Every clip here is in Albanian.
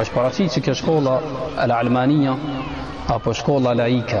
Është paraqitë që kjo shkolla el almania apo shkolla laike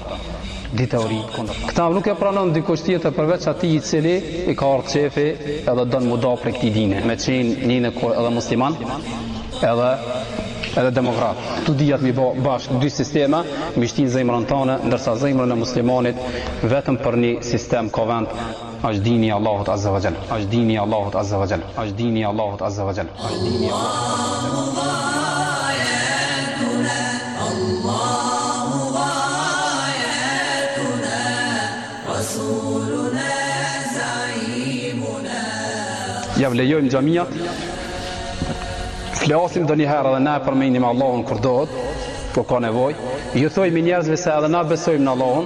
Dy teori kundër. Këtë nuk e pranon dikush tjetër përveç atij i cili i ka ardhur qefi edhe don mu dal prej këtij dine, me qenë nëse kon edhe musliman, edhe edhe demokrat. Tu i dijtë mi bë bashkë dy sisteme, mi shti në zemrën tonë, ndërsa zemra e muslimanit vetëm për një sistem ka vend. Është dini i Allahut Azza wa Jall. Është dini i Allahut Azza wa Jall. Është dini i Allahut Azza wa Jall. Është dini i Allahut Azza wa Jall. ja lejojmë xhamiat flasim ndonjëherë dhe na e përmenim Allahun kur duhet kur ka nevojë ju thojmë njerëzve se edhe na besojmë në Allahun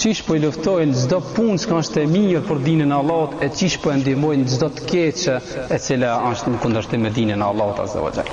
Qysh po i luftojnë çdo punë çka është e mirë për dinin e Allahut e qysh po e ndihmojnë çdo të keqe e cila është në kundërshtim me dinin e Allahut azza wa jall.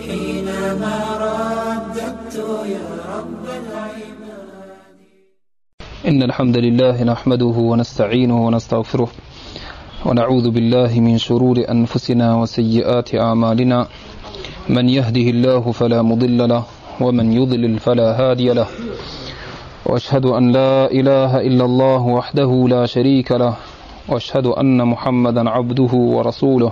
حينما رددت يا رب العباد إن الحمد لله نحمده ونستعينه ونستغفره ونعوذ بالله من شرور أنفسنا وسيئات أعمالنا من يهده الله فلا مضل له ومن يضلل فلا هادي له وأشهد أن لا إله إلا الله وحده لا شريك له وأشهد أن محمدا عبده ورسوله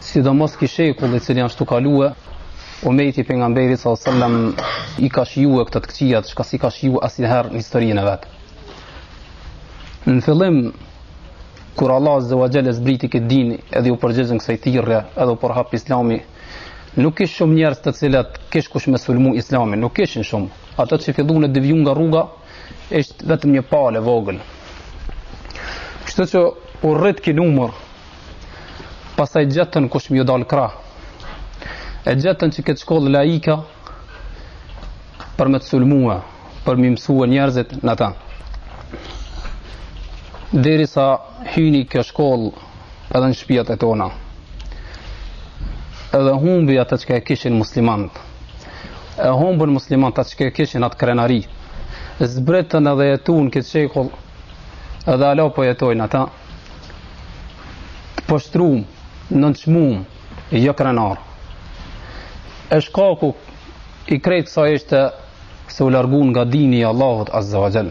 sidomos ky shekull i cili asht tu kalue, umeti i pejgamberit salallahu alejhi ve selam i ka shijue këto të këqijat, çka s'i ka shiju asnjëherë në historinë e vet. Në fillim, kur Allahu azza wa jall zbriti këtë din edhe u përgjigjën kësaj thirrje edhe u përhap islami, nuk kish shumë njerëz të cilat kish kush me sulmu islamin, nuk ishin shumë. Ata që fillun devijun nga rruga, Ishte vetëm një palë e vogël. Kështu që u rrit ky numër. Pastaj gjetën kush me ju dal krah. E gjetën që këtë shkollë laike për me të sulmua, për me i mësue njerëzit në ta. Derisa hyni kjo shkollë edhe në shpijat e tona. Edhe humbi atë çka e kishin muslimanët. e humbën muslimanët atë çka e kishin atë krenari zbritën edhe jetun këtë shekull edhe hala po jetojnë ata të poshtrum të nënçmum jo krenar e shkaku i krejt kësaj ishte se u largun nga dini i Allahut azza wa jall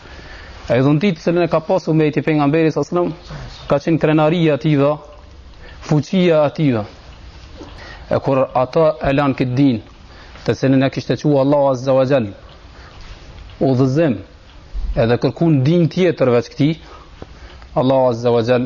Ajo dhunti të cilën e ka pas umeti i pejgamberit alejhi selam, ka qenë krenaria e atyne, fuqia e atyne. E kur ata e lanë këtë din, të cilën e kishte çu Allah Azza wa Xhel, udhëzim, edhe kërkun din tjetër veç këtij, Allah Azza wa Xhel,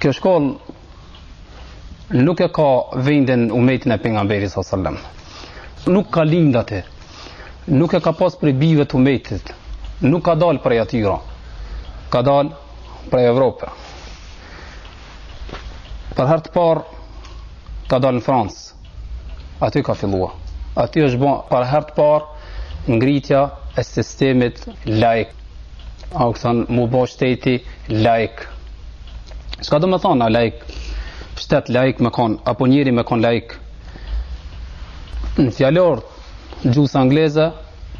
Kjo shkollë nuk e ka vendin n'umetin e pejgamberit alejhi selam. Nuk ka lind aty, nuk e ka pas prej bijve të umetit, nuk ka dalë prej atyre, ka dalë prej Evrope. Për herë të parë, ka dalë në Francë, aty ka fillu. Aty është bërë për herë të parë ngritja e sistemit laik. U kthy m'u bo shteti laik. Çka do me thonë laik, shtet laik me konë, apo njeri me konë laik. Në fjallor, gjuhës angleze,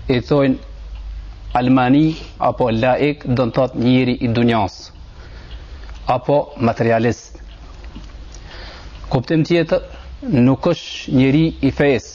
i thojnë almani, apo laik, do me thonë njeri i dunjas, apo materialist. Kuptim tjetër, nuk është njeri i fesë,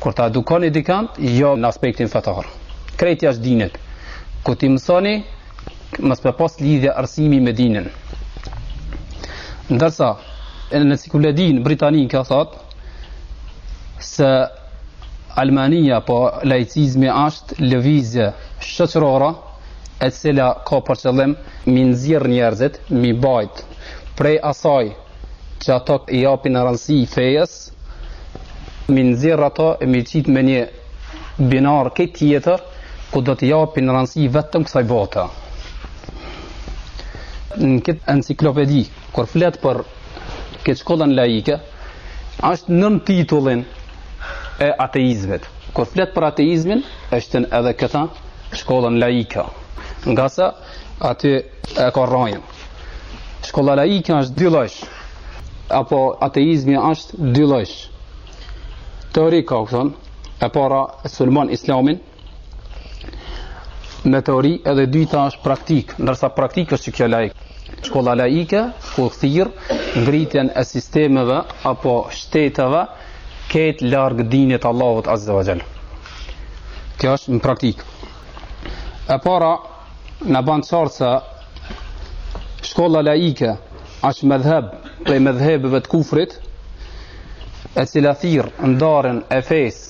Kur ta edukoni dikënd, jo në aspektin fetar. Krejt jashtë dinit. Kur t'i mësoni, mos me pas lidhje arsimi me dinin. Ndërsa, enciklopedia britanike ka thot, se almanija apo laicizmi është lëvizje shoqërore, e cila ka për qëllim mi nxjerr njerëzit, mi bajt prej asaj që ata i japin rëndësi fesë, mi nxjerr ata e mi qit me një binar krejt tjetër, ku do t'i japin rëndësi vetëm kësaj bote. Në këtë enciklopedi, kur flet për këtë shkollën laike, është nën titullin e ateizmit. Kur flet për ateizmin, është edhe këtë shkollën laike. Ngase aty e ka rrajën. Shkolla laike është dy llojsh, apo ateizmi është dy llojsh. Teori ka thënë, e para e sulmon islamin, me teori edhe dyta është praktik, ndërsa praktik është që kjo laik. Shkolla laike, ku thirr ngritjen e sistemeve apo shteteve, krejt larg dinit Allahut Azze. Kjo është në praktikë. E para, na e ban të qartë se shkolla laike është medhheb prej medhhebeve të kufrit e cila thirr ndarjen e fes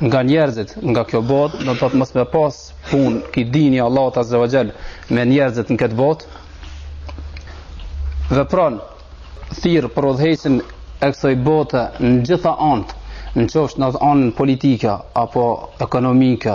nga njerëzit nga kjo botë do me thënë mos me pas punë ky dini Allahut azze ve xhel me njerëzit në këtë botë dhe pra thirr për udhëheqjen e kësoj bote në gjitha anët në qoftë në anën politike apo ekonomike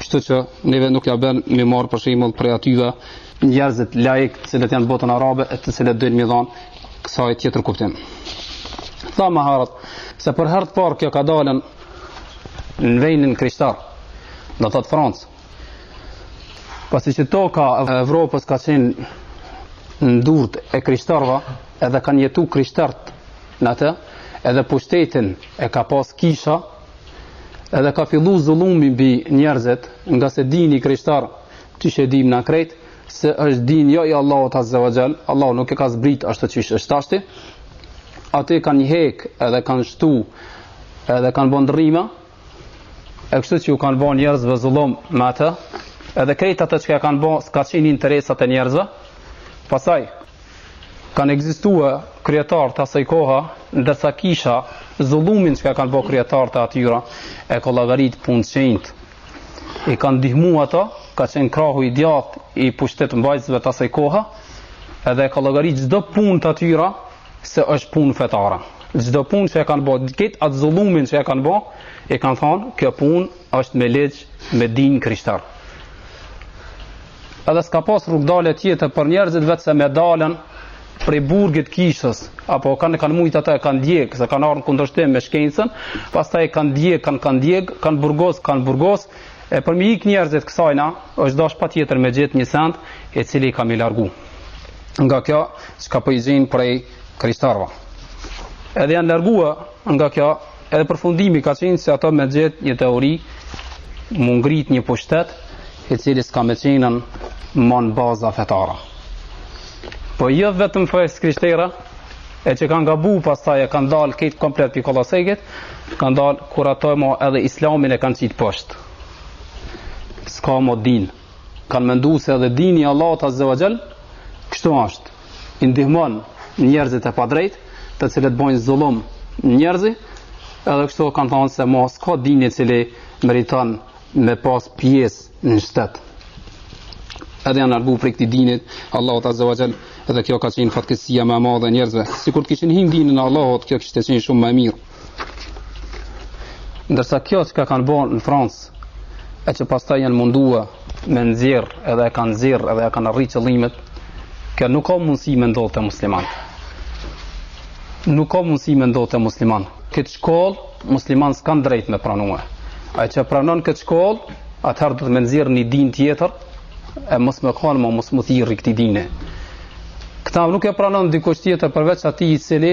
Kështu që neve nuk ja bën me marrë për shembull prej atyne njerëzve laik të cilët janë botën arabe, të cilët dojnë me i dhonë kësaj tjetër kuptim. Thamë më herët, se për herë të parë kjo ka dalën në vendin krishter, do të thotë Francë, pasi që toka e Evropës ka qenë në durët e krishterve, edhe kanë jetu krishtert në atë, edhe pushtetin e ka pas kisha, Edhe ka fillu zullumi mbi njerëzit, ngase dini krishter, siç e dimë na krejt, se është din jo i Allahut Azza wa Jall, Allahu nuk e ka zbrit ashtu si është tashti. Atë kanë hek edhe kanë shtu edhe kanë bën ndërrime. E kështu që u kanë bën njerëzve zullum me atë, edhe krejt atë që kanë bën s'ka qenë n'interesat e njerëzve. Pastaj Kanë ekzistue kryetarët e asaj koha, ndërsa kisha, zullumin çka kanë bo kryetarët e atyre, e ka llogarit punë të shenjtë. I ka ndihmu ata, ka qenë krahu i djathtë i pushtetmbajtësve të asaj koha, edhe e ka llogarit çdo punë të atyre, se është punë fetare. Çdo punë që e kanë bo, këtë atë zullumin që e kanë bo, e kanë thonë, kjo punë është me ligj me din krishterë. Edhe s'ka pas rrugdalje tjetër për njerëzit veç se me dalën prej burgit t'kishës, apo kën kanë mujtë ata e kanë djeg, se kanë ardhur n'kundërshtim me shkencën, pastaj e kanë djeg, kën kanë djeg, kanë burgos, kanë burgos, e për me i ik njerëzit kësajna, është dash patjetër me gjet një send, i cili ka me i largu nga kjo çka po dëgjojmë po prej krishterve. Edhe janë largua nga kjo Edhe përfundimi ka qenë se ato me gjet një teori, m'u ngrit një pushtet, i cili s'ka me qenën mo n'baza fetare. Po jo vetëm fesë krishtere, e që kanë gabu pastaj e kanë dalë këtë komplet për kolosegit, kanë dalë kur ato e mo edhe islamin e kanë qitë poshtë. S'ka mo din. kanë mendu se edhe dini i Allahut Azza wa Jall kështu është. I ndihmon njerëzit e padrejtë, të cilët bëjnë zullum n'njerëzi, edhe kështu kanë thënë se mo s'ka din i cili meriton me pas pjesë në shtet. Edhe janë largu prej këtij dinit t'Allahut Azza wa Jall, edhe kjo ka qenë fatkeqësia më e madhe e njerëzve. Sikur të kishin hin n'dinin e Allahut, kjo kishte qenë shumë më e mirë. Ndërsa kjo çka kanë bërë në Francë, e që pastaj janë mundua me nxjerrë, edhe e kanë nxjerrë, edhe i kanë arritë qëllimet, kjo nuk ka mundësi me ndodhë te muslimanët. Nuk ka mundësi me ndodhë te muslimanët. Këtë shkollë, muslimanët s'kanë t'drejtë me pranua. Ai që e pranon këtë shkollë, atëherë duhet me nxjerrë një din tjetër, e mos me kanë, ma mos m'u thirrë i këtij dini. Këtë nuk e pranon dikush tjetër përveç atij i cili,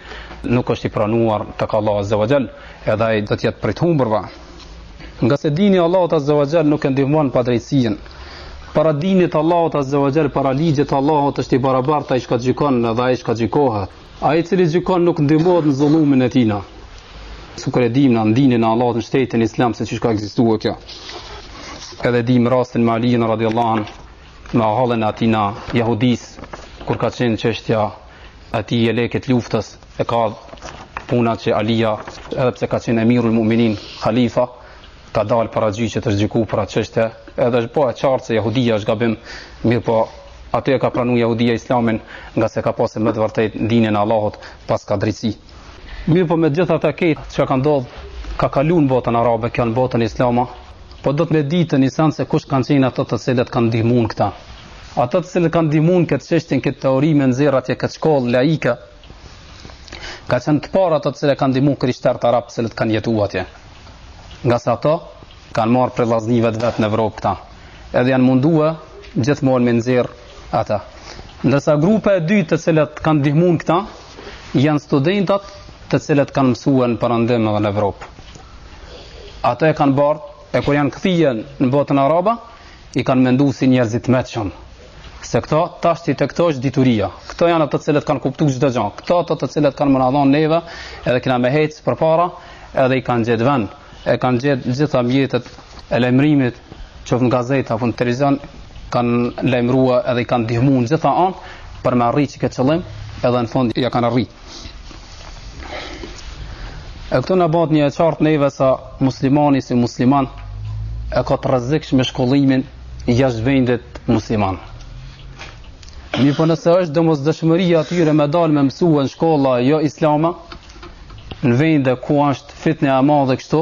nuk është i pranuar tek Allahu Azza wa Jall, edhe ai do të jetë prej të humbërve. Ngase dini i Allahut Azza wa Jall nuk e ndihmon padrejtësinë. Para dinit të Allahut Azza wa Jall, para ligjit të Allahut është i barabartë ai që gjykon dhe ai që gjykohet. Ai i cili gjykon nuk ndihmohet në zullumin e tijna. Sikur e dimë në dinin e Allahut në shtetin islam se si ka ekzistu kjo. Edhe dimë rastin me Aliun radhiyallahu anhu. në halën e atijna jahudis kur ka qenë qështja atij jelekit t'luftës e ka puna që Alia edhe pse ka qenë emirul muminin khalifa ka dalë para gjyqit është gjyku për atë qështja edhe është bo e qartë se jahudia është gabim mirëpo aty e ka pranu jahudia islamin ngase ka pa se me të vërtetë dini i Allahut paska drejtësi Mirëpo me gjithë atë krejt që ka ndodhë, ka kalu në botën arabe, qoftë në botën islama, po duhet me ditë një sen se kush kanë qenë ato të cilët kanë dihmun këta. Ato të cilët kanë dihmun këtë qështin, këtë teori me nxjerrë atje këtë shkollë, laika, ka qenë të parë ato të cilët kanë dihmun krishterët arabë të cilët kanë jetu atje. Ngase ato kanë marë prej vllaznive të vet në Evropë këta. Edhe janë mundua gjithmonë me nxjerrë ata. Ndërsa grupi i dytë të cilët kanë dihmun këta, janë studentat të cilët kanë mësuar në Perëndim dhe në Evropë. Ato e kanë bartë e kur janë kthyer në botën arabe, i kanë menduar si njerëzit të mençëm. Se këto tash te këto është dituria. Këto janë ato të cilët kanë kuptuar çdo gjë. Këto ato të cilët kanë me na dhon neve, edhe kena me hec përpara, edhe i kanë gjetë vend, e kanë gjetë gjitha mjetet e lajmërimit qoftë në gazetë apo në televizion, kanë lajmëru edhe i kanë dihmu në gjitha anët, për me arri qëtë qëllim, edhe në fund ia kanë arri. E këtu na bëhet e qartë neve se muslimani si musliman e ka të rrezikshme shkollimin jashtë vendit musliman. Mirëpo nëse është domosdoshmëria e atyre me dalë me mësua në shkolla jo islama, në vendet ku është fitne e madhe kështu,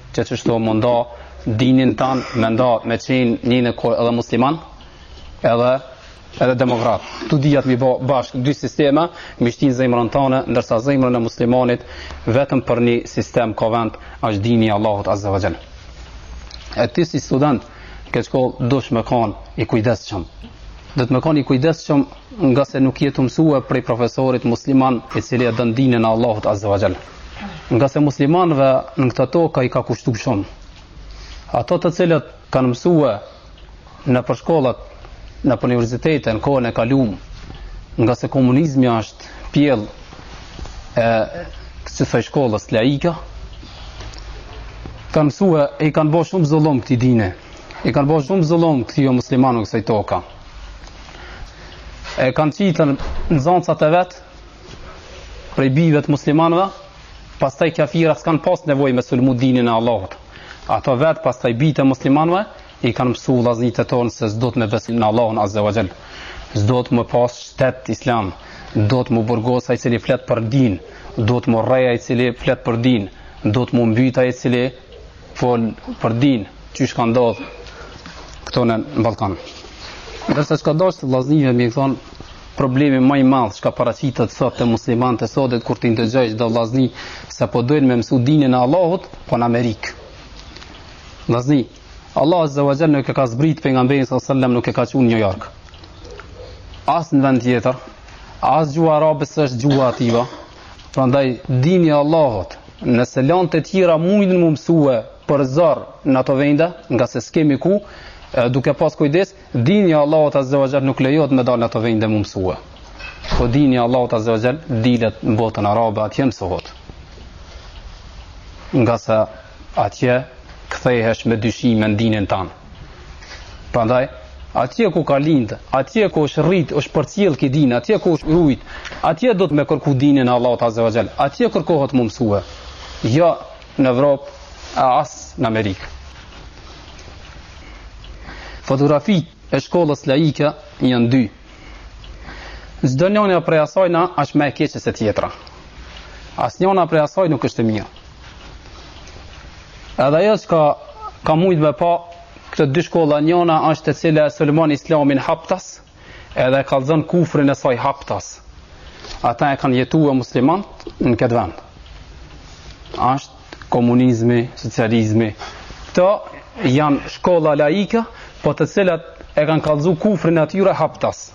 Që qështu me nda dinin tanë, me nda me qenë në një kohë edhe musliman, edhe edhe demokrat. Të dyjat mi bë bashk dy sistema, mi shtin zemrën tonë, ndërsa në zemrën e muslimanit vetëm për një sistem ka vend asht dini i Allahut azza wa jall. E ti si student, ke shkollë duhesh me kon i kujdesshëm. Duhet me kon i kujdesshëm ngase nuk je tu mësuar prej profesorit musliman i cili e don dinin e Allahut azza wa jall. ngase muslimanëve në këto toka i ka kushtu shumë. Ato të cilët kanë mësue nëpër shkollat, nëpër universitete, në kohën e kalume, ngase komunizmi është pjellë e kësaj shkollës laika, kanë mësue e i kanë bo shumë zullum këtij dini, i kanë bo shumë zullum këtyre muslimanëve në kësaj toke. E kanë qitë nxënësat e vet, prej bijve të muslimanëve, pastaj kafirat s'kan pas nevojë me sulmu dinin e Allahut. Ato vetë pastaj bijtë e muslimanëve i kanë mësu vllaznit e tonë se s'do të me besim në Allahun azza wa jall. S'dot me pas shtet islam, dot m'u burgos ai cili flet për din, dot m'u rreh ai cili flet për din, dot m'u mbyt ai cili fol për din çishka ndodh këtu në Ballkan. Dërsa çka dashta vllazni me thonë, problemi më i madh që ka paraqitet sot te muslimanët e sotit, kur t'i ndëgjoj disa vllazni, se po dojnë me mësu dinin e Allahut, po në Amerikë. Vllazni, Allahu Azza wa Jall nuk e ka zbrit pejgamberin alejhi selam nuk e ka çu n'New York. As në vend tjetër, as gjuha arabe s'është gjuha atyne, Prandaj dini i Allahut, nëse lant e tjera mujn m'u mësue për zor në ato vende, ngase s'kemi ku, duke pas kujdes, dini i Allahut azza wa jall nuk lejohet me dal në ato vende m'u mësue. Po dini i Allahut azza wa jall dilet në botën arabe atje mësohet. Ngase atje kthehesh me dyshime në dinin tan. Prandaj, atje ku ka lind, atje ku është rrit, është përcjell ki din, atje ku është rujt, atje dot me kërku dinin e Allahut Azza wa Jall. Atje kërkohet m'u mësue. Jo në Evropë, e as në Amerikë. Fotografitë e shkollës laike janë dy. Çdonjëra prej asajna është më e keqe se tjetra. Asnjëra prej asaj nuk është e mirë. Edhe ajo çka ka mujtë me pa këto dy shkolla njëna është e cila e sulmon islamin haptas edhe e kallzon kufrin e saj haptas. Ata e kanë jetue muslimant në këtë vend. Ashtë komunizmi, socializmi. Këto janë shkolla laika, po të cilat e kanë kallzu kufrin e atyre haptas.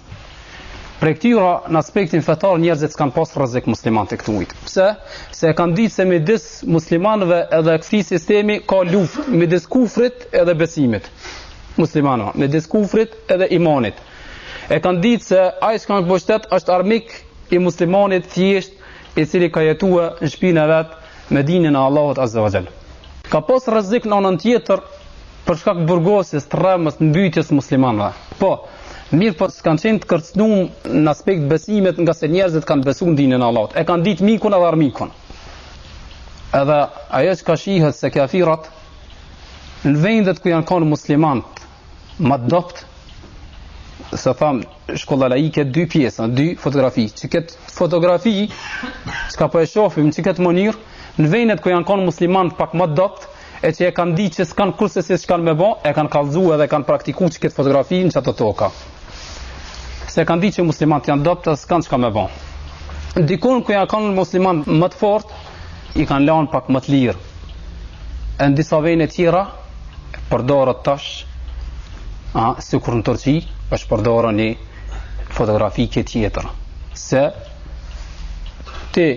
Prej këtyra në aspektin fetar njerëzit s'kan pas rrezik muslimant e këtujt. Pse? Se e kanë ditë se midis muslimanëve edhe këtij sistemi ka luftë midis kufrit edhe besimit. muslimanëve, midis kufrit edhe imanit. E kanë ditë se ai që ka n'pushtet është armik i muslimanit thjesht i cili ka jetuar në shpinë e vet me dinin e Allahut Azza wa Jall. Ka pas rrezik në anën tjetër për shkak burgosjes, tremjes, mbytjes muslimanëve. Po, mirëpo s'kan qenë të kërcënuar në aspekt besimit ngase njerëzit kanë besu n'dinin e Allahut. E kanë ditë mikun edhe armikun. Edhe ajo çka shihet se kafirat në vendet ku janë kanë muslimant Ma dobt, se tham shkolla laike dy pjesë, dy fotografi. Qikët fotografi, çka po e shofim, qikët mënyrë, në vendet ku janë konë muslimant pak ma dobt, e që e kanë di që s'kanë kurrsesi s'kanë me bo, e kanë kalzu edhe e kanë praktiku qikët fotografi në qato toka. Se e kanë di që muslimantë janë dobt, s'kanë çka me bo. Dikun ku janë konë musliman më të fort, i kanë lanë pak më të lirë. E në disa vene tjera, përdoret tash, a, sikur në Turqi, është përdorë një fotografi krejt tjetër. Se ti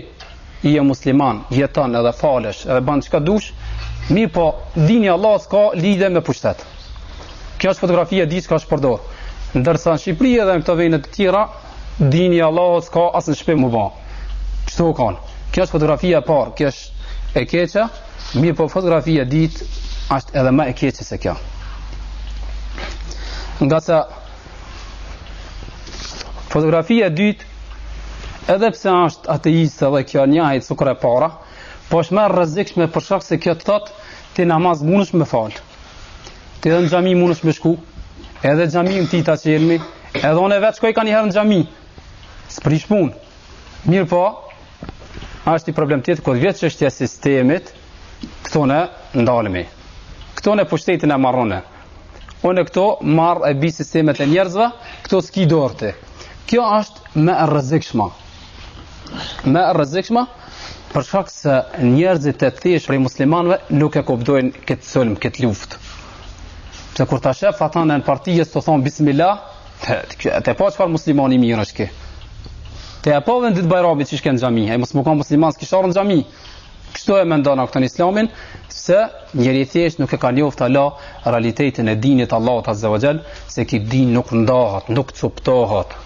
je musliman, jeton edhe falesh, edhe ban çka dush, mirëpo dini Allahut s'ka lidhe me pushtet. Kjo është fotografia e dytë çka është përdorë. Ndërsa në Shqipëri edhe në këto vene tjera, Dini Allahut s'ka as në shtëpi me bë. Ç'do kanë? Kjo është fotografia e parë, kjo është e keqe, mirëpo fotografia e dytë është edhe më e keqe se kjo. Ngase fotografia e dytë edhe pse është ateiste dhe kjo njëjtë sikur e para, po është më rrezikshme për shkak se kjo të thotë ti namaz mundesh me fal. Ti edhe në xhami mundesh me shku, edhe xhaminë ty ta çelmi, edhe unë vetë shkoj kanjëherë në xhami, s'prish punë. Mirëpo, asht i problem tjetër, kur vjen çështja e sistemit, këtu ne ndalemi. Këtu në pushtet e marr unë. Unë këtu marr e bij sistemet e njerëzve, këtu s'ki dorë ti. Kjo është më e rrezikshmja. Më e rrezikshmja, Për shkak se njerëzit e thjeshtë prej muslimanëve nuk e kuptojnë këtë sulm, këtë luftë. Se kur ta shef atë në parti që thot bismillah, të pa çfarë muslimani i mirë është ky. Te apo vjen ditë Bajramit që shkon n'xhami, ai mos më ka musliman që shkon n'xhami. Kështu e mendon ata Islamin se njeri i thjeshtë nuk e ka njoftë Allah realitetin e dinit Allahut Azza wa Jall, se ky din nuk ndahet, nuk coptohet,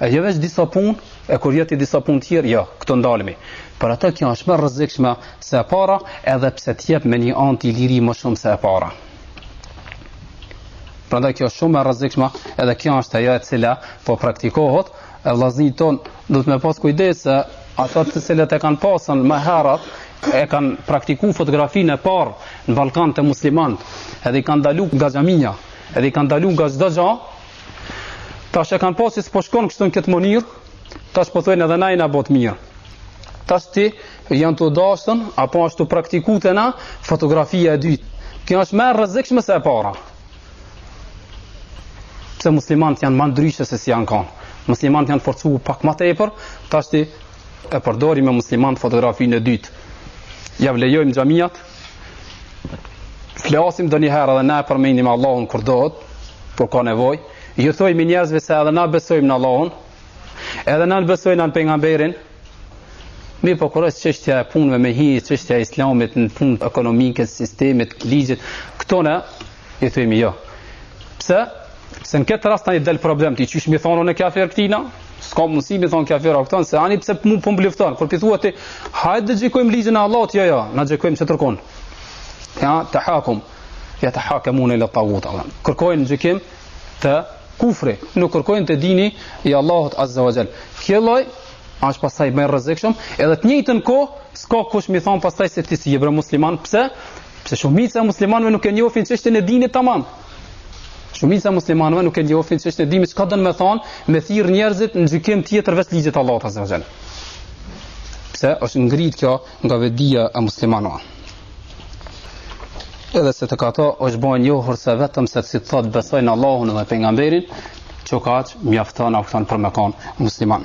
E jo veç disa punë, e kur vjen te disa punë tjera, jo, këtu ndalemi. Për atë kjo është më rrezikshme se e para, edhe pse të jep me një anë ty liri më shumë se e para. Prandaj kjo është shumë e rrezikshme, edhe kjo është ajo e cila po praktikohet, e vllaznit tonë duhet me pas kujdes se ata të cilët e kanë pasë më herët e kanë praktikuar fotografinë e parë në Ballkan te muslimanët, edhe i kanë ndalur nga xhamia, edhe i kanë ndalur nga çdo gjë, Tash e kanë pa që s'po shkon kështu në këtë mënyrë, tash po thonë edhe na i na bot mirë. Tashti janë tu dashtë, apo asht tu u praktiku te na, fotografia e dytë. Kjo është më e rrezikshme se e para. Se muslimant janë ma ndryshe se si janë kanë. Muslimant janë forcu pak ma tepër, tashti e përdorim me muslimant fotografinë e dytë. Jav lejojmë xhamiat, flasim ndonjëherë edhe na e përmenim Allahun kur dohet, kur ka nevojë, ju thojmë njerëzve se edhe na besojmë në Allahun, edhe na besojmë në pejgamberin, mirëpo kur është çështja e punëve me hi, çështja e islamit në punët ekonomike, sistemit, ligjit, këtone, I themi jo. Pse? Se në këtë rast tani del problem ti, qysh m'i thonë unë kafir këtina, s'ka mundësi m'i thonë kafir o këton, se ani pse mu po më lufton, kur po i thua ti, hajde të gjykojmë ligjin e Allahut, jo, jo, na gjykojmë që tërkon. Jetehakum, jetehakemune ile tagut, alam. kërkojnë gjykim te kufri, nuk kërkojnë te dini i Allahut azze ue xhel. Kjo lloj është pasaj më rrezikshëm, edhe të njëjtën kohë, s'ka kush m'i thonë pasaj se ti s'je bre musliman, pse? Pse shumica e muslimanëve nuk e njohin çështjen e dinit tamam. Shumica e muslimanëve nuk e njohin çështjen e dinit, çka do me thonë, me thirr njerëzit në gjykim tjetër veç ligjit të Allahut azza wa jalla. Pse është ngrit kjo nga vetëdija e muslimanëve. Edhe se te këta është bonë njohur se vetëm se si thot besojnë Allahun dhe pejgamberin, që kaq mjafton apo thon për me kon musliman.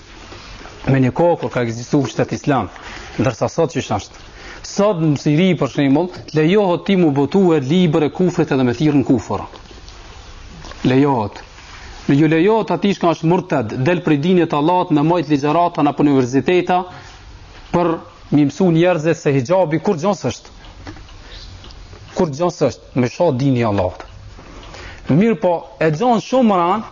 me një kohë kur ka ekzistuar shtet islam, ndërsa sot qysh është. Sot në Siri për shembull, lejohet ti m'u botue libër e kufrit edhe me thirr në kufër. Lejohet. Në ju lejohet atij çka është murted, del prej dinit të Allahut me majtë ligjërata nëpër universiteta për m'i mësu njerëzit se hixhabi kurgjë s'është. Kurgjë s'është, me sha dinin e Allahut. Mirëpo, e gjonë shumë ranë,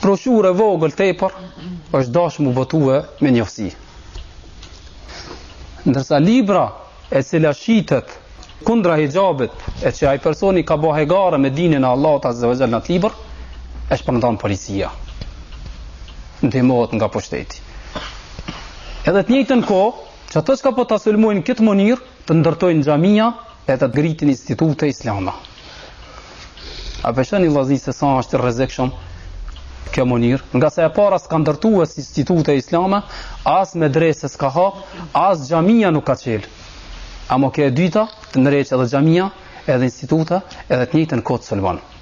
Broshurë e vogël tepër është dashtë m'u botue me mshefësi. Ndërsa libra e cila shitet kundra hixhabit e që ai personi ka bo hajgare me dinin e Allahut azze ue xhel në atë libër, e shpërndan policia. Ndihmohet nga pushteti. Edhe të njëjtën kohë, qato çka po të sulmojnë në këtë mënyrë, të ndërtojnë xhamia, edhe të ngritin institute islame. A pe shihni vllazni se sa është e rrezikshme kjo mënyrë, ngase e para s'ka ndërtue as institute islame, as medrese s'ka hap, as xhamia nuk ka çel. Ama kjo e dyta, të ndreq edhe xhamia, edhe instituta, edhe të njëjtën kohë të sulmon.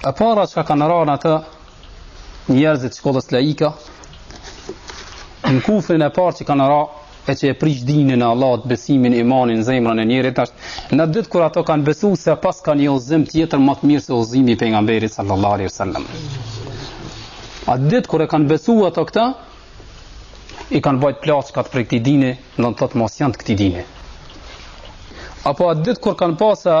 E para që kanë ra në të njerëzit shkollës laike, në kufrin e parë që kanë ra, e që e prish dinin e Allahut, besimin, imanin, zemrën e njerit, është atë ditë kur ato kanë besu se paska një udhëzim tjetër më të mirë se udhëzimi i pejgamberit sallallahu alaihi sallam. Atë ditë kur e kanë besu ato këtë, i kanë bajt plaçkat prej këtij dini, do të thotë mo s'janë të këtij dini. Apo atë ditë kur kanë pasa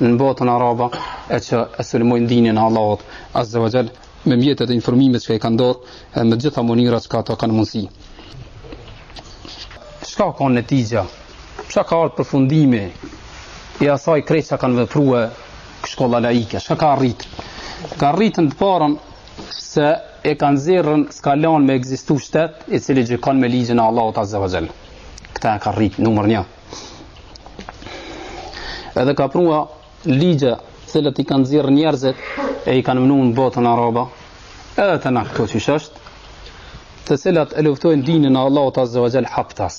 në botën arabe e që e sulmojnë dinin e Allahut azza wa jall me mjetet e informimit që i kanë n'dorë e me t'gjitha mënyrat që ato kanë mundësi. Çka ka nxjerrë? Çka ka ardhur përfundimi i asaj krejt që kanë vepruar shkolla laike? Çka ka arrit? Ka arrit të parën se e kanë nxjerr e s'ka lanë me egzistu shtet i cili gjykon me ligjin e Allahut Azza wa jall. Këtë e ka arrit numër një. Edhe ka pru ligje të cilat i kanë nxjerr njerëzit e i kanë vnu në botën arabe edhe te na këto qysh është të cilat e luftojnë dinin e Allahut azza wa jall haptas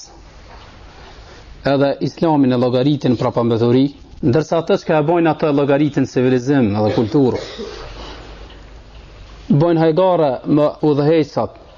edhe islamin e llogaritin prapambeturi ndërsa atë çka e bojnë atë e llogaritin civilizim edhe kulturë bojnë hajgare me udhëheqsat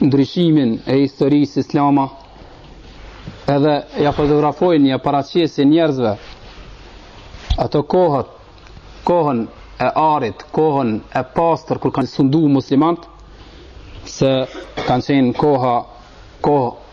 ndryshimin e historisë islame edhe ja fotografojnë ja paraqesin njerëzve ato kohat kohën e arit kohën e pastër kur kanë sundu muslimant se kanë qenë koha kohë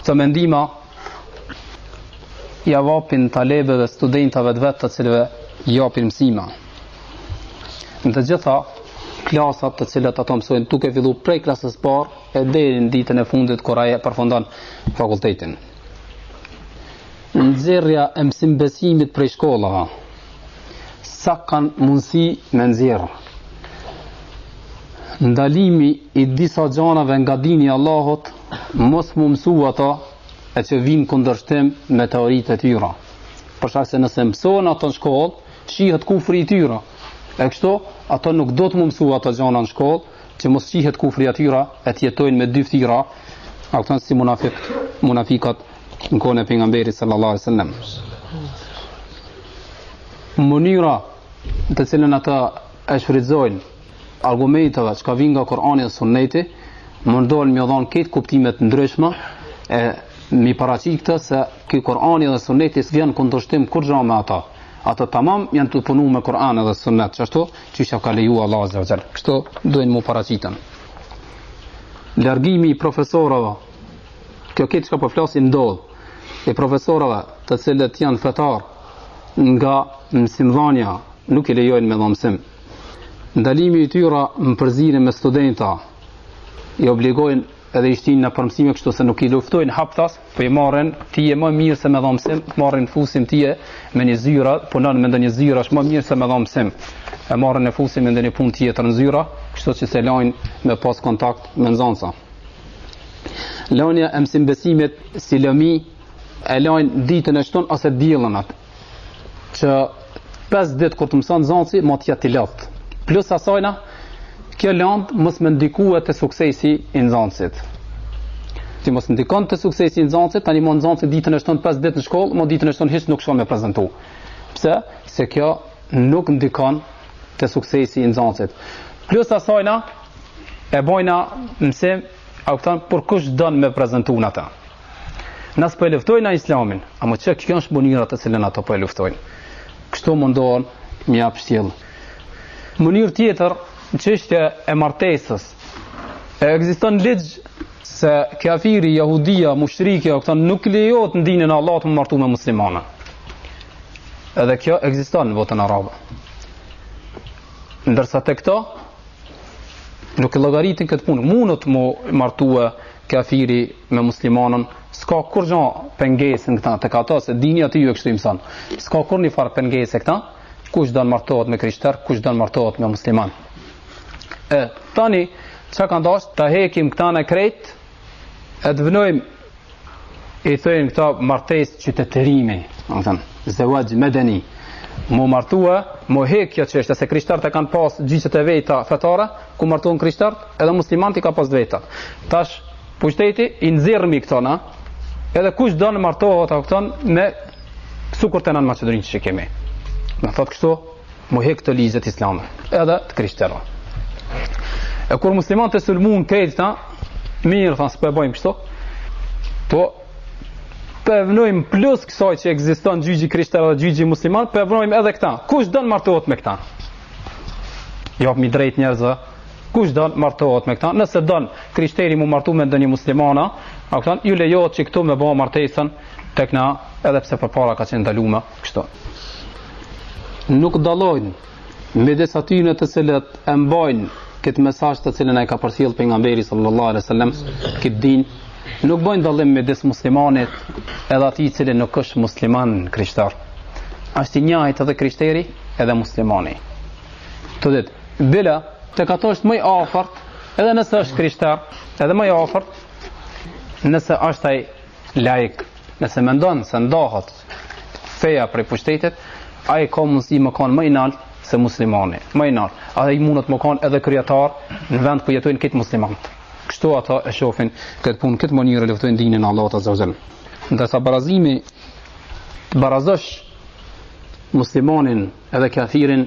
Këto mendima ja japin talebeve, studentave të vet të cilëve japin mësime. Në të gjitha klasat të cilat ato mësojnë duke fillu prej klasës së parë e deri në ditën e fundit kur ai përfundon fakultetin. Nxjerrja e mësim-besimit prej shkollave sa kanë mundësi me nxjerrë. Ndalimi i disa gjanave nga dini i Allahut, mos m'u mësu ato e që vijnë n'kundërshtim me teoritë e tyre. Për shkak se nëse mësohen ato në shkollë, shihet kufri i tyre. E kështu, ato nuk dojnë m'u mësu ato gjana në shkollë, që mos t'shihet kufri i tyre e të jetojnë me dy ftyra, a kupton si munafik, munafikat në kohën e pejgamberit sallallahu alai sallam. Mënyra me të cilën ata e shfridzojnë argumentet çka vijnë nga Kurani dhe Sunneti, mundohen me i dhonë këta kuptime t'ndryshme, e me paraqit këtë se ky Kurani dhe Sunneti s'vjen n'kundërshtim kurrgjë me ata. Ata tamam janë tu punu me Kuran dhe Sunnet, qashtu qysh ja ka leju Allahu azza wa jall. Kështu dojnë m'u paraqit. Largimi i profesorëve. Kjo këtë çka po flasim ndodh. E profesorëve, të cilët janë fetar nga mësimdhënia, nuk i lejojnë me dhanë msim. Ndalimi i tyre m'u përzi me studenta i obligojnë edhe i shtijnë në përmësime kështu se nuk i luftojnë haptas po i marrin, ti je ma mirë se me dhanë msim, të marrin t'fusin ti je me një zyrë punon me ndonjë zyra asht ma mirë se me dhanë msim, e marrin e fusin me ndonjë punë tjetër në zyra kështu që s'e lajnë me pas kontakt me nxënësa. Lënia e mësim-besimit si lëmi e lajnë ditën e shtunë ose t'diellën atë që 5 ditë kur të mëson nxënësi, mot të jetë i lodhtë. Plus asajna, kjo lëndë mos më ndikua te suksesi i nxënësit. Ti mos ndikon te suksesi i nxënësit, tani mund nxënësi ditën e shtunë pas ditëve në shkollë, mund ditën e shtunë hiç nuk shkon me prezantu. Pse? Se kjo nuk ndikon te suksesi i nxënësit. Plus asajna e bojna mësim, a u thon për kush don me prezantu ata. Nëse po e luftojnë a islamin, a më që kjo është mënyra të cilën ata po e luftojnë. Kështu mundohen me ia pështjell. Mënyrë tjetër, në çështje e martesës, e egziston ligj se kafiri, jahudia, mushriki, këta nuk lejohet në dinin Allahut me u martu me muslimana. Edhe kjo egziston në botën arabe. Ndërsa te këta, nuk e llogaritin këtë punë. Munet mu martu e kafiri me muslimanën, s'ka kurrgjo pengesë në këta, te këta se dini atyre ju kështu i mëson. S'ka kurrnjëfarë pengese te këta, kush don martohet me krishter, kush don martohet me musliman. E, tani, çka kanë dasht, ta hekim këtan krejt, e të vënojmë, i thëjnë këta martesë qytetërimi, me thënë, zevaxh medeni, mu martua, mu hekja që është, se krishtarët e kanë pas gjyqet e veta fetare, ku martohen krishtarët, edhe muslimanët i kanë pas të vetat. Tash pushteti i nxjerr me i këtona, edhe kush don martohet apo këton me sikur te ne në Maqedoninë që kemi. Na thotë kështu, mu hek te ligjet islame, edhe të krishtera. E kur muslimanët e sulmun krejt këta, mirë, thanë, s'po e bojmë kështu, po po e vnojmë po plus kësaj që egziston gjyqi krishter dhe gjyqi musliman, po e vnojmë po edhe këta. Kush don martohet me këta? Jopmi drejtë njerëzve. Kush don martohet me këta? Nëse don krishteri mu martu me ndonjë muslimana, a këtan ju lejohet që këtu me bë martesën tek na, edhe pse përpara ka qenë ndaluar kështu. Nuk dallojnë midis atyre të cilët e mbajnë këtë mesazh të cilën e ka përcjell pejgamberi sallallahu alaihi wasallam, këtë din nuk bëjnë dallim midis muslimanit edhe atij i cili nuk është musliman krishter. Është i njëjtë edhe krishteri edhe muslimani. Të dytë, bile te këta është më i afërt, edhe nëse është krishter, edhe më i afërt, nëse është ai laik, nëse mendon se ndahet feja prej pushtetit, ai ka mundësi me kanë më i nalt se muslimani, më i nalt. Ai mundet me kanë edhe kryetar në vend ku jetojnë këta muslimanë. Kështu ata e shofin këtë punë, këtë mënyrë luftojnë dinin e Allahut azza wajal. Ndërsa barazimi, të barazosh muslimonin edhe kafirin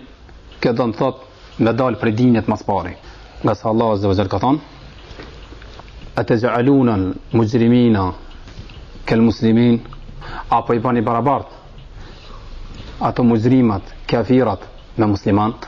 që do të thot me dal prej dinit më së pari. Ngase Allahu azza wajal ka thënë Atajaluna al-mujrimina kal-muslimin apo i bani t'barabart ato mujrimat, kafirat me muslimant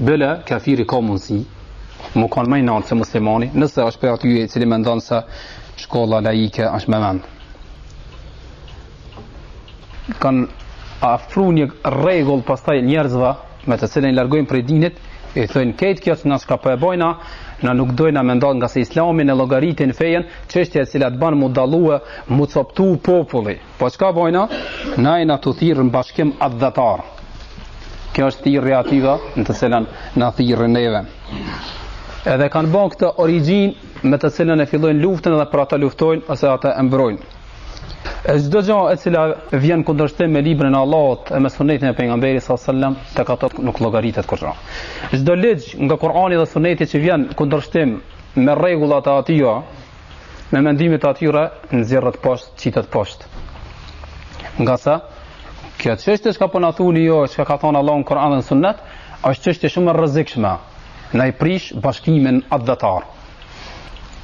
Bele, kafiri ka mundësi, me kanë më i nartë se muslimani, nëse është për aty i cili mendon se shkolla laike është me vend. Kanë afru një regull pastaj njerëzve me të cilin i largojnë prej dinit, e thojnë krejt kjo që nësë ka për po e bojna, na nuk dojna me ndonë ngase islamin e llogaritin fejen, qështje e cila banë mu dalue, mu coptu populli. Po çka bojna? Na i kanë thirrë në bashkim atdhetar. Kjo është thirrja e atyve në të cilën na thirrin neve. Edhe kanë bon këtë origjinë me të cilën e fillojnë luftën edhe për ata luftojnë ose ata e mbrojnë. E çdo gjë e cila vjen n'kundërshtim me librin e Allahut e me sunetin e pejgamberit sallallahu alajhi wasallam, tek ato nuk llogaritet kurrë. Çdo ligj nga Kurani dhe Suneti që vjen n'kundërshtim me rregullat e atij, me mendimet e atyre nxjerret poshtë, qitet poshtë. Ngase kjo qështje çka po na thuni ju, çka ka thonë Allahu në Kuran dhe në sunnet, është qështje shumë e rrezikshme, na e prish bashkimin atdhetar.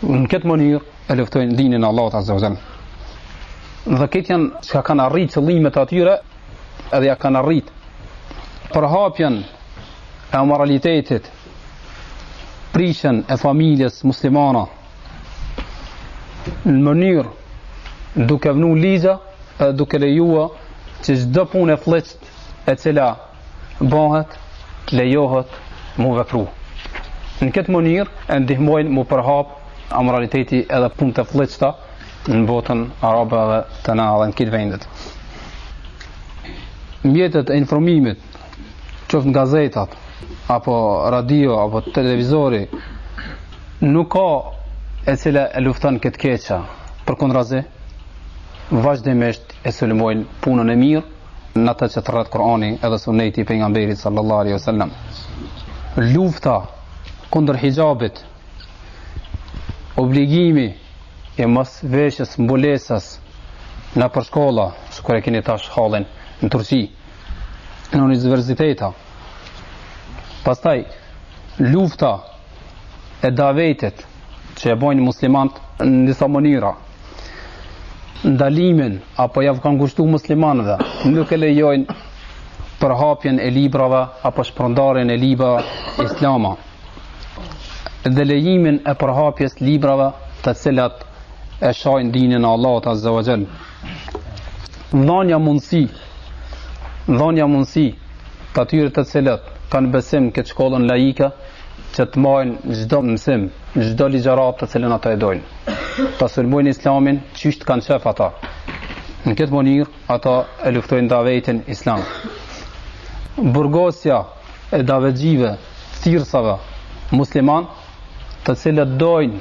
Në këtë mënyrë, e luftojnë dinin e Allahut azza wajal. Dhe këto janë çka kanë arrit qëllimet e atyre, edhe ja kanë arrit përhapjen e amoralitetit, prishjen e familjes muslimane, në mënyrë duke vënu ligje dhe duke lejua që çdo punë e flliqt e cila bëhet të lejohet mu vepru. Në këtë mënyrë e ndihmojnë mu përhap amoraliteti edhe punët e flliqta në botën arabe dhe te na dhe në krejt vendet. Mjetet e informimit qoftë në gazetat, apo radio, apo televizori, nuk ka e cila e lufton kët të keqe, përkundrazi, vazhdimisht e sulmojnë punën e mirë, n'atë që thërret Kurani edhe suneti i pejgamberit sallallahu alaihi sallam. Lufta kundër hixhabit, obligimi e mosveshjes mbulesës nëpër shkolla, sikur e keni tash hallin në Turqi, në universiteta. Pastaj lufta e davetit që e bojnë muslimant në disa mënyra ndalimin apo jau kanë ngushtu muslimanëve nuk e lejojnë përhapjen e librave apo shpërndarjen e libra islama dhe lejimin e përhapjes librave të cilat e shajnë dinin e Allahut Azze ve Xhel dhanja mundësi Dhanja mundësi të atyre të cilët kanë besim këtë shkollën laike që të majnë çdo mësim, çdo ligjëratë të cilën ata e dojnë. Ta sulmojnë islamin qysh t'kanë qejf ata. Në këtë mënyrë, ata e luftojnë davetin islam. Burgosja e davetxhive, thirrsave, musliman, të cilët dojnë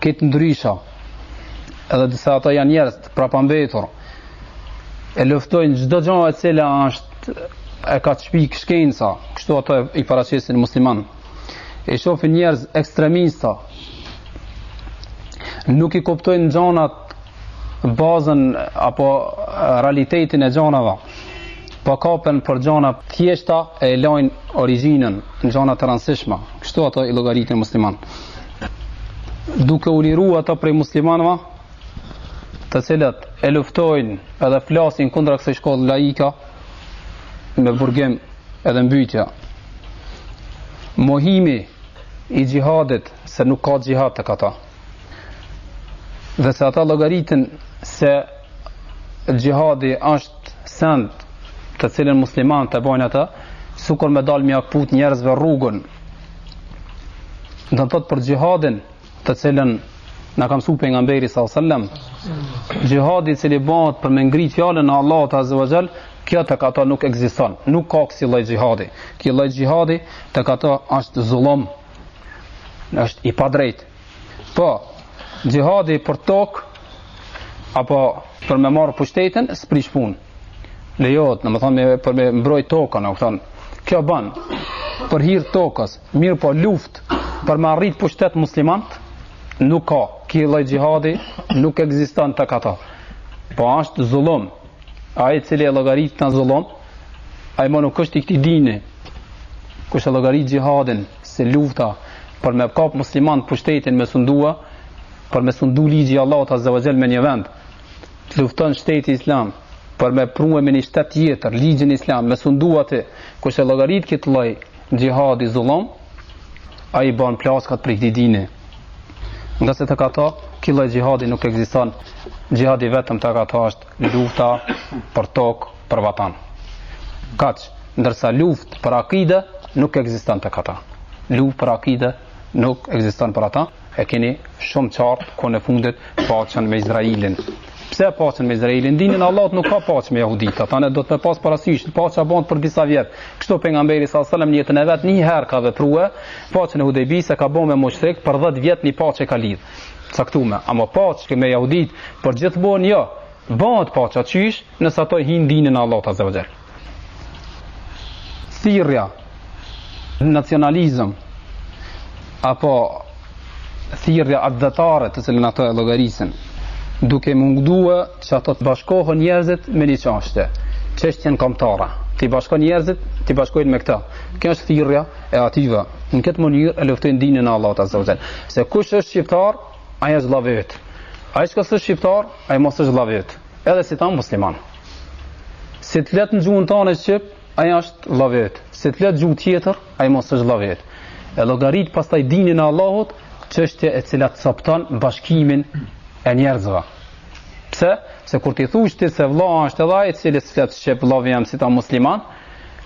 krejt ndrysha, edhe disa ata janë njerëz të prapambetur, e luftojnë çdo gjë e cila është e ka shpik shkenca, kështu ata i paraqesin muslimant. I shofin njerëz ekstremista. Nuk i kuptojnë gjanat bazën apo realitetin e gjanave. po kapen për gjana t'thjeshta e lajnë origjinën në gjana të rëndësishme kështu ata i llogaritin muslimant duke u liru ata prej muslimanëva të cilët e luftojnë edhe flasin kundra kësaj shkolle laika me burgim edhe mbytje mohimi i xhihadit se nuk ka xhihad tek ata dhe se ata llogaritin se xhihadi është send të cilën muslimant e bojnë ata sikur me dalë m'ja kput njerëzve rrugën domethënë për xhihadin të cilën na ka msu Pejgamberi salallahu alejhi ve selem xhihad i cili bëhet për me ngrit fjalën e Allahut azze ve xhel kjo tek ata nuk ekziston nuk ka kësi lloj xhihadi kësi lloj xhihadi tek ata është zullum është i padrejtë. Po, xhihadi për tokë, apo për me marrë pushtetin, s'prish punë. Lejohet, domethënë, me, për me mbroj tokën, domethënë, kjo banë, për hir t'tokës, mirëpo luftë, për me arrit pushtet muslimant, nuk ka, ky lloj xhihadi, nuk ekziston tek ata. Po, është zullum, ai i cili e llogarit atë zullum, Ai më nuk është i këtij dini. Kush e llogarit xhihadin se lufta për me kap musliman pushtetin me sundua, për me sundu ligji i Allahut azze ve xhel me një vend. Lufton shteti islam për me pru me një shtet tjetër ligjin islam me sundu aty. Kush e llogarit këtë lloj xhihadi zullum, ai bën plaskat për këtë dini. Ngase tek ata, ky lloj xhihadi nuk ekziston, xhihadi vetëm tek ata është lufta për tokë për vatan. Kaç, ndërsa luftë për akide nuk ekziston tek ata. Luftë për akide nuk ekziston për ata. E keni shumë qartë ku në fund është paqja me Izraelin. Pse paqen me Izraelin? Dinin Allahut nuk ka paqë me jehudit. Ata ne do të pas parasysh, paqja bën për disa vjet. Kështu pejgamberi alejhi selam në jetën e vet një herë ka vepruar, paqen e Hudejbisë ka bën me mushrik për 10 vjet një paqe ka lidh. caktume, ama paqe me jahudit, për gjithmonë jo, bëhet paqja qysh, nëse ato hinë dinin e Allahut azza wa jall. Thirrja, nacionalizëm, apo thirrja atdhetare të cilën ato e llogarisin, duke mundua që ato t'i bashkojn njerëzit me një çashtje, çështjen komtare, t'i bashkojn njerëzit, t'i bashkojn me këta. Kjo është thirrja, e ative. Në këtë mënyrë e luftojnë dinin e Allahut azza wa jall. Se kush s'është shqiptar, ai s'është vëllai yt. Ai që s'është shqiptar, ai mo s'është vëllai yt. Edhe si ta musliman. Si të fletë në gjuhën tonë shqip, ai është vëllai yt. Si të fletë gjuhë tjetër, ai mo s'është vëllai yt. E llogarit pastaj dinin e Allahut, çështje e cila copton bashkimin e njerëzve. Pse? Se kur ti thuaj ti se vëlla është edhe ai i cili s'flet shqip vëllau jem si ta musliman,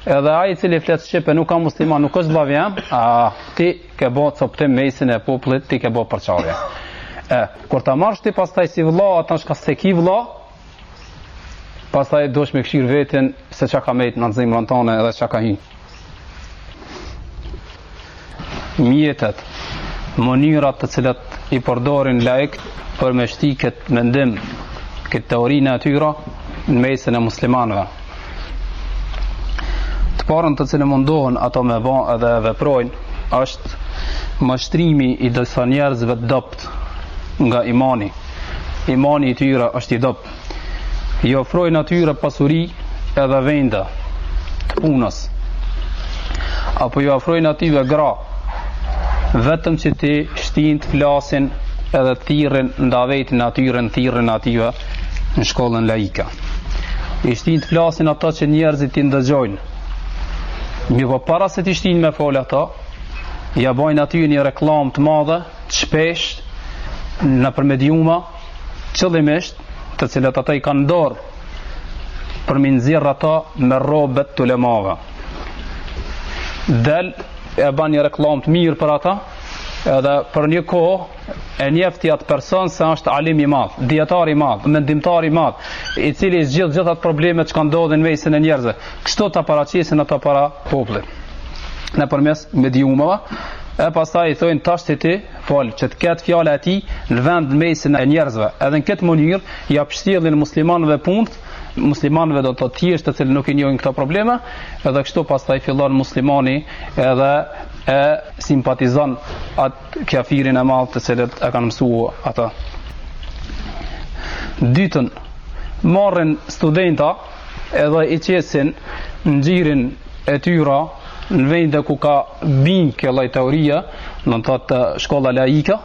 Edhe ai i cili flet shqip e nuk ka musliman, nuk është vëllau jem, a ti ke bë coptim mesin e popullit, ti ke bë përçarje. E, kur ta marrsh ti pastaj si vëlla, atë çka s'e ki vëlla, pastaj duhesh me kshyr veten se çka ka met në zemrën tonë edhe çka ka hin. mjetet, mënyrat të cilat i përdorin laikt për me shti këtë mendim, këtë teorinë e tyre në mesin e muslimanëve. Të parën të cilën mundohen ato me ba edhe veprojnë, është mashtrimi i disa njerëzve të dobt nga imani. Imani i tyre është i dobt. i ofrojnë atyre pasuri edhe vende të punës apo i ofrojnë atyve gra vetëm që t'i shtin të flasin edhe të thirrin në davetin e atyre në thirrjen e atyre në shkollën laike i shtin të flasin ato që njerëzit t'i ndëgjojnë mirëpo para se t'i shtin me fol ato ja bojnë atyre një reklam të madhe të shpesht nëpër mediuma qëllimisht të cilët ata i kanë dorë për m'i nxjerrë ata me rrobet e ulemave. Del e ban një reklam të mirë për ata, edhe për një kohë e njefti atë person se është alim i madh, dijetar i madh, mendimtar i madh, i cili i zgjidh gjithë ato problemet që kanë ndodhur në mesin e njerëzve. Kështu ta paraqesin ata para popullit. Nëpërmes mediumeve, e pastaj i thojnë tash ti Falë që të ketë fjala e tij një vend në mesin e njerëzve. Edhe në këtë mënyrë ja pështjellin muslimanëve punët, muslimanëve do të thotë të thjeshtë të cilët nuk i njohin këto probleme, edhe kështu pastaj fillon muslimani edhe e simpatizon atë kafirin e madh të cilët e kanë mësuar ata. Dytën marrin studenta edhe i qesin në gjirin e tyra në vende ku ka bin kjo lloj teorie, do të thotë shkolla laike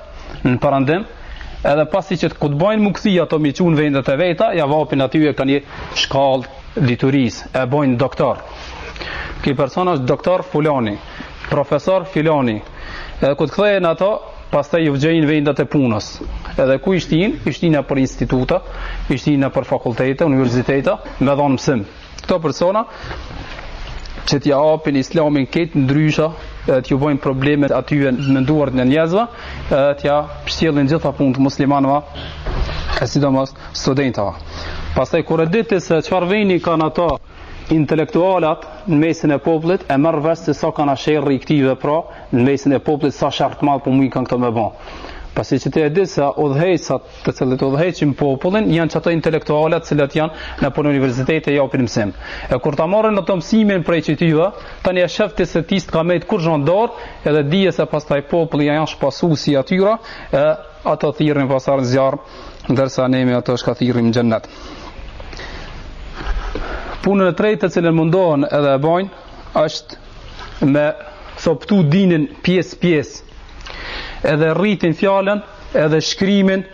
në perëndim, edhe pasi që kur t'bojnë m'u kthi ato m'i çu n'vendet e veta, ja apin atyve ka një shkallë dituris, e bojnë doktor. Ky person është doktor fulani, profesor filani. Edhe kur të kthehen ato, pastaj ju gjejnë vendet e punës. Edhe ku i shtin, i shtin nëpër instituta, i shtin nëpër fakultete, universitete, me dhon mësim. Këto persona që t'ja apin islamin këtë ndrysha, t'ju bojnë probleme atyve në të menduarit e njerëzve, t'ja pështjellin gjitha punët e muslimanëve, e sidomos studentëve. Pastaj kur e di ti se çfarë veni kanë ato intelektualat në mesin e popullit e merr vesh se sa kanë sherri i këtyve pra në mesin e popullit sa sherr të madh po më kanë këto me bë. Pasi që ti e di se udhëheqsat të cilët udhëheqin popullin janë çato intelektualë të cilët janë nëpër universitete e japin mësim. E kur ta marrin ato mësimin prej çatyve, tani e shef ti se ti s'ka me të kur zhon dor, edhe dije se pastaj populli janë pasusit e atyra, e ato thirrin pasar zjarr, ndërsa ne me ato shka thirrim xhennet. Punën e tretë të cilën mundohen edhe e bojnë, është me coptu dinin pjesë pjesë edhe rritin fjalën edhe shkrimin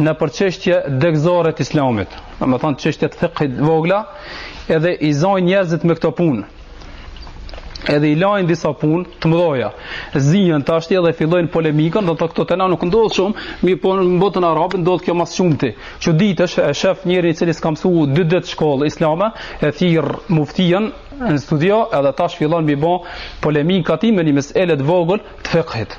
nëpër çështje degëzore të islamit, domethonë çështje të fikhit të vogla, edhe i zojnë njerëzit me këto punë, edhe i lajnë disa punë të mëdhoja, zihen tashti edhe fillojnë polemikën, edhe këto te na nuk ndodh shumë, mirëpo në botën arabe ndodh kjo mas shumti, që ditë është e shef njeri i cili s'ka msu dy ditë shkollë islame, e thirr muftien, në studio edhe tash fillon mi bo polemikë aty me një mesele të vogël të fikhit.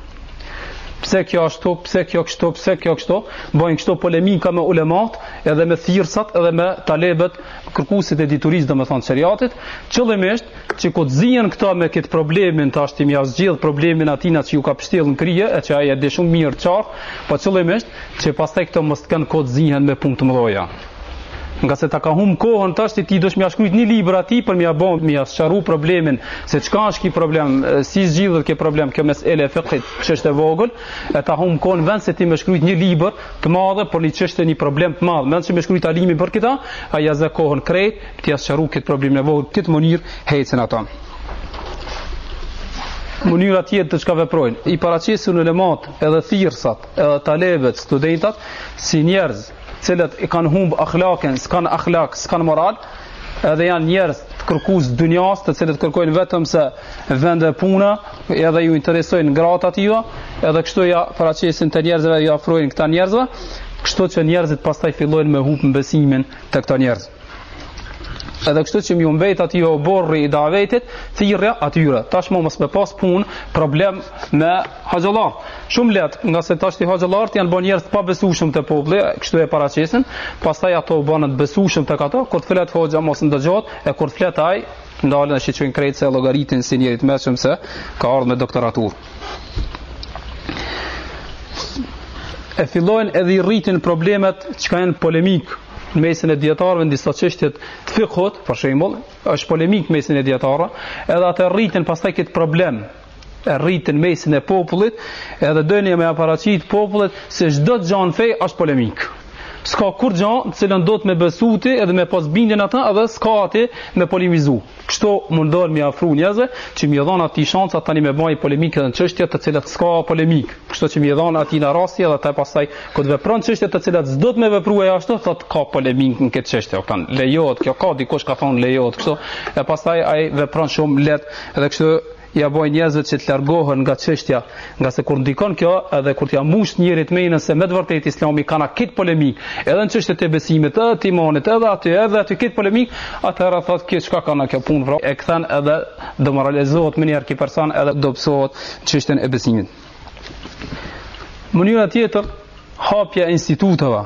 Pse kjo ashtu, pse kjo kështu, pse kjo kështu, bëjnë kështu polemika me ulemat, edhe me thirrsat, edhe me talebët, kërkuesit e diturisë, domethënë sheriatit, qëllimisht që kur të zihen këta me këtë problemin tashti me ja zgjidh problemin atina që ju ka pështjellë në krije e që ai e di shumë mirë qartë, po qëllimisht që pastaj këto mos të kanë kohë të zihen me punë të mëdhoja. ngase ta ka humb kohën tash ti dosh me shkru një libër aty për me ja bo me sqaru problemin se çka është ky problem si zgjidhet ky problem kjo mesela e fikhit çështje e vogël e ta humb kohën vend se ti me shkru një libër të madh për një çështje një problem të madh vend se me shkru alimi për këtë a ja ha kohën krejt t'ia sqaru kët problemin e vogël kët mënir hecin ata mënyra tjetër të çka veprojnë. I paraqesin ulemat edhe thirrësat, edhe talebet, studentat, si njerëz, cilët i kanë humb akhlakin, s'kan akhlak, s'kan moral, edhe janë njerëz kërkues të dynjas, të cilët kërkojnë vetëm se vende puna, edhe ju interesojnë gratë atyre, edhe kështu ja paraqesin te njerëzve, ja ofrojnë këta njerëzve, kështu që njerëzit pastaj fillojnë me humb besimin te këta njerëz. Edhe kështu që me ju mbet atyre oborri i davetit, thirrja atyre. Tashmë mos me pas punë, problem me Hoxhallar, shumë leht, ngase tashti hoxhallart janë bën njerëz të pabesueshëm te populli, kështu e paraqesin, pastaj ata u bënë të besueshëm tek ata, kur të flet hoxha mos ndëgjohet, e kur të flet ai, ndalen dhe shiqojnë krejt se e llogaritin si njeri t'msushëm se ka ardhur me doktoratur. E fillojnë edhe i rritin problemet që ka janë polemik në mesin e dijetarëve në disa qështje të fikhut, për shembull, është polemik në mesin e dijetarëve, edhe ata e rritin pastaj këtë problem, e rritin n'mesin e popullit, edhe dojn me ja paraqit popullit, se çdo gja n'fe është polemik. S'ka kurgja n'të cilën do të me besu ti edhe me pas bindjen n'ta, edhe s'ka aty me polemizu. Kështu mundohen me ja ofru njerzve, që me iu dhon atij shansa tani me ba polemik edhe në qështje të cilat s'ka polemik. Kështu që me iu dhon atij rasti edhe atij pastaj, këtë vepron qështje të cilat s'do të me vepru e ashtu, thot ka polemik në këtë qështje. Lejohet, kjo ka dikush ka thon lejohet, kështu, e pastaj ai vepron shumë leht edhe kështu ja bojë njerëzve që të largohen nga çështja, ngase kur ndikon kjo, edhe kur t'ja mbush njerit menjen se me të vërtetë Islami kanka krejt polemik, edhe në çështjet e besimit, edhe të imanit, edhe aty, edhe aty krejt polemik, atëherë thotë kjo çka kanka kjo punë vra, e kthen edhe demoralizohet menjëherë ky person edhe dobsohet n'çështjen e besimit. Mënyra tjetër, hapja e instituteve,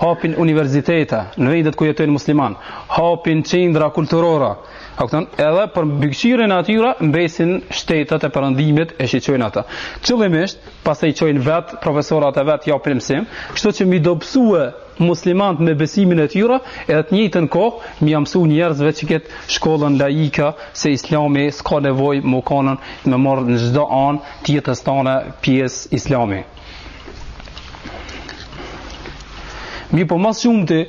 hapin universitete në vendet ku jetojnë musliman, hapin qendra kulturore, hapin edhe për mbikëqyrjen e atyre, mbesin shtetet e përëndimit e shiqojnë ata. Qëllimisht, pastaj i qojnë vetë, profesorat e vetë, japin mësim, kështu që mi dobësue muslimant me besimin e tyre, edhe të njëjtën kohë, me ja mësu njerëzve që këtë shkollën laika, se islami s'ka nevoj me kan me marrë në çdo anë t'jetës tane pjesë islami. Mirëpo ma s'shumti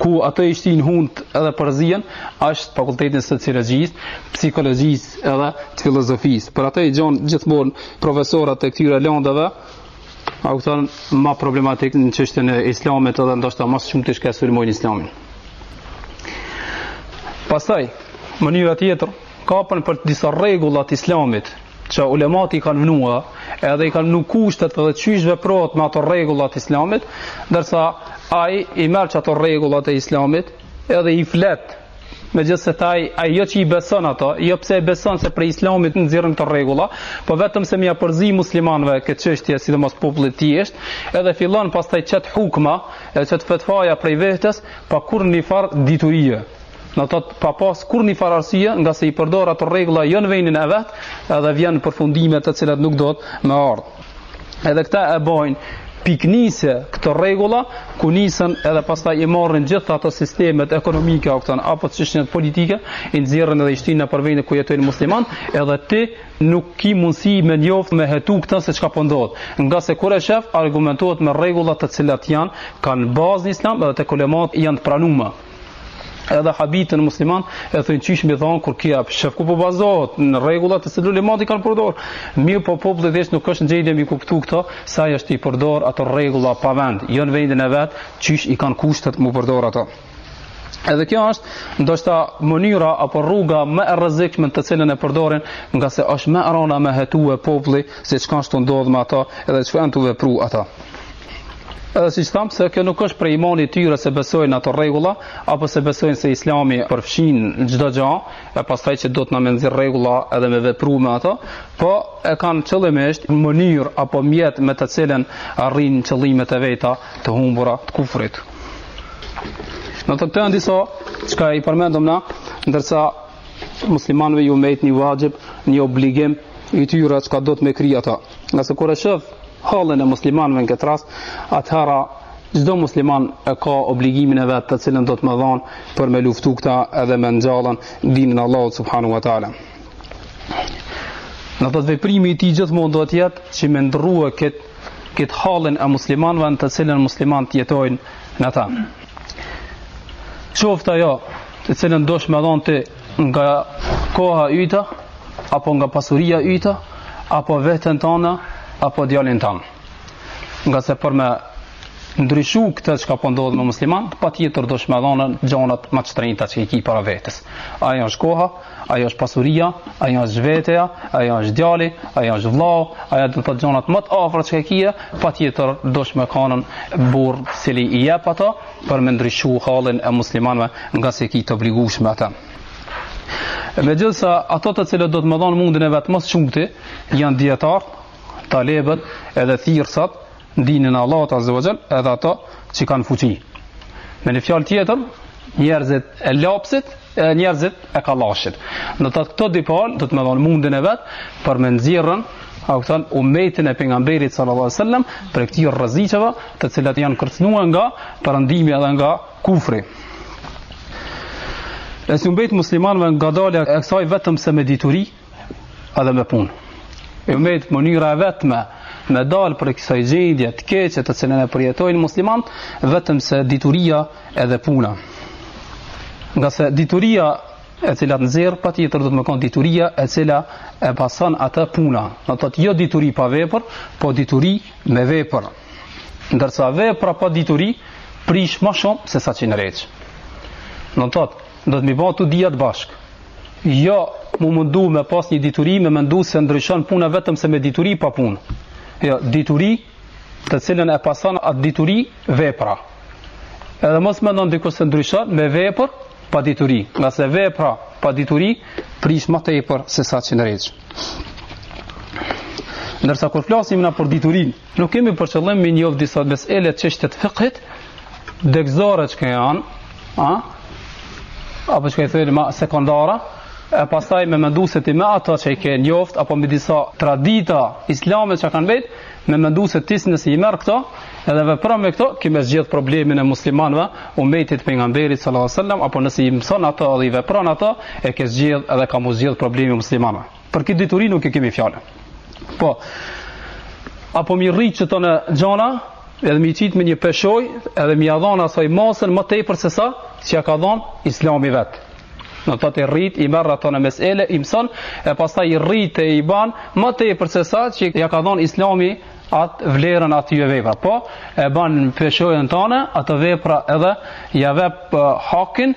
ku ato i shtin hund edhe përzien, është fakultetin sociologjisë, psikologjisë edhe të filozofisë. Për ato i gjan gjithmonë profesorët e këtyre lëndëve, a kupton ma problematik në çështën e islamit edhe ndoshta ma s'shumti çka sulmojnë islamin. Pastaj, mënyra tjetër kapën për disa rregulla të islamit që ulemat i kanë vnue, edhe i kanë vënë kushtet dhe qysh veprohet me ato rregulla të islamit, ndërsa ai i merr ato rregulla të islamit edhe i flet me gjithë se pastaj, a jo që i beson ato, jo pse e beson se prej islamit nxirren rregulla, po vetëm se me ia përzi muslimanëve këtë qështje, sidomos popullit të thjeshtë, edhe fillon pastaj qet hukma, edhe qet fetfaja prej vetes, pa kurnjëfarë diturije. Në të të pa pas kurnjëfarë arsye ngase i përdor ato rregulla jo në venin e vet edhe vjen në përfundime të cilat nuk duhet me ardhë. Edhe këta e bojnë pikënisje këto rregulla ku nisën edhe pastaj i marrin gjithë ato sistemet ekonomike këtën, apo të qështjët politike i nxjerrin edhe i shtin nëpër vene ku jetojnë musliman edhe ti nuk ki mundësi me njoftë me hetu këtën se çka po ndodh ngase kur e sheh argumentohet me rregulla të cilat janë kanë bazë në islam edhe tek ulemat janë të pranuma edhe habiten muslimanët thonë qysh me thonë kur qe e sheh ku po bazohet në rregulla të cilat ulemat i kanë përdor mirëpo populli vetë nuk është në gjendje mi kuptu këto se ai është tu i përdor ato rregulla pa vend jo në vendin e vet qysh i kanë kushtet mu përdor ato Edhe kjo është ndoshta mënyra apo rruga më e rrezikshme të cilën e përdorin, ngase është më e rëna me hetuar populli se çka është tu ndodhur me ato, edhe çka janë tu vepruar ata. Edhe siç thamë se kjo nuk është prej imanit të tyre se besojnë ato regula, apo se besojnë se islami përfshin çdo gja, e pastaj që duhet na me nxjerr rregulla edhe me vepru me ato, po e kanë qëllimisht mënyrë apo mjet me të cilën arrijnë qëllimet e veta të humbura të kufrit. Në të këta disa, çka i përmendëm na, ndërsa muslimanëve ju mbetet një vaxhib, një obligim, i tyre çka duhet me kry ata. Ngase kur e sheh hallin e muslimanëve në këtë rast, atëhera çdo musliman e ka obligimin e vet të cilën duhet me dhanë për me luftu këta edhe me ngjallë dinin e Allahut subhanehu wa ta'ala. Në të të veprimi i tij gjithmonë do të jetë që me ndërrua këtë këtë hallin e muslimanëve në të cilën muslimanët jetojnë Në ta. Qoftë ajo, të cilën dosh me dhonë ti nga koha yta, apo nga pasuria yta, apo veten tane, apo djalin tan. Ngase për me ndryshu këtë çka po ndodh me muslimanë, patjetër dosh me dhonë gjonat më të shtrenjta që i ki para vetes. Ajo është koha, ajo është pasuria, ajo është veteja, ajo është djali, ajo është vllau, ajo do të thotë gjanat ma të afërta që i kije, patjetër do t me kanën burrë i cili i jep ato për me ndryshu hallin e muslimanëve ngase e ki të obligushme atë. Megjithëse ata të cilët do të me dhonë mundin e vet ma së shumti, janë dijetarët, talebët edhe thirrësat, N'dinin e Allahut azza wa jall edhe ata që kanë fuqi. Me një fjalë tjetër, njerëzit e lapsit e njerëzit e kallashit. Do të thotë këto dy palë, do të me dhonë mundin e vet, për me nxjerrën, a, këtë, umetin e pejgamberit sallallahu sallam, prej këtyre rreziqeve, të cilat janë kërcnua nga përëndimi edhe nga kufri. E s'u mbet muslimanëve nga dalja e kësaj vetëm se me dituri, edhe me punë. E u met mënyra e vetme me dalë prej kësaj gjendje të keqe të cilën e përjetojnë muslimanët, vetëm se dituria edhe puna. Ngase dituria e cila të nxjerr patjetër do të me kon dituria e cila e pason atë puna. Do thotë jo dituri pa vepër, po dituri me vepër. Ndërsa vepra pa dituri prish më shumë se sa që nreq. Do thotë do të me ba të dyjat bashkë. Jo, m'u mundu me pas një dituri me mendu se ndryshon puna vetëm se me dituri pa punë. Jo, dituri të cilën e pason atë dituri vepra. Edhe mos mendon dikush se ndryshon me vepër pa dituri. Ngase vepra pa dituri prish ma tepër se sa që nreq. Ndërsa kur flasim na për diturin, Nuk kemi për qëllim me njoft disa mesele të çështje të fikhut, degëzore që janë, a? Apo që i thonë ma sekondare, e pastaj me mendu se ti me ato që i ke njoft, apo me disa tradita islame që kanë mbet, me mendu se ti nëse i merr këto, edhe vepron me këto, ki me zgjidh problemin e muslimanve, umetit pejgamberit, sallallahu sallam, apo nëse i mëson ato dhe i vepron ato, e ke zgjidh edhe ka m'u zgjidh problemi i muslimanve. Për këtë dituri nuk e kemi fjalën. Po. Apo m'i rrit që tanë gjana, edhe m'i qitë në një peshojë, edhe me ia dhon asaj masën më tepër se sa, që ja ka dhon islami vetë. Do të thotë i rrit, i merr ato mesele, i mëson, e pastaj i rrit e i ban, më tepër se sa, që ja ka dhon islami atë vlerën asaj vepre. Po, e ban peshojën tane, atë vepra edhe, ja vep uh, hakin,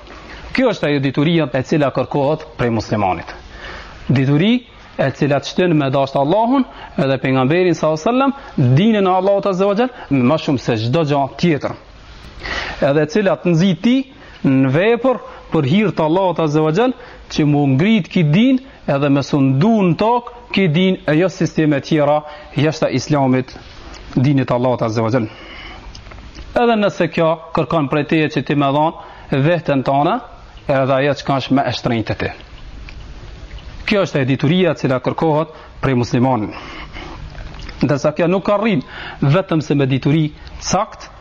Kjo është ajo dituria e cila kërkohet prej muslimanit. Dituri e cila të shtyn me dashtë Allahun edhe pejgamberin sa sallam, dinin e Allahut azza wa jall, ma shumë se çdo gja tjetër. Edhe e cila të nxit ti në vepër për hir të Allahut azza wa jall, që m'u ngrit ky din edhe me sundu në tokë ky din e jo sisteme tjera jashta islamit dinit Allahut azze ve xhel edhe nëse kjo kërkon prej teje që ti me dhan veten tane edhe ajo çka asht ma e shtrejtë te ti kjo është dituria e cila kërkohet prej muslimanit ndërsa kjo nuk t'arrin vetëm se me dituri t'saktë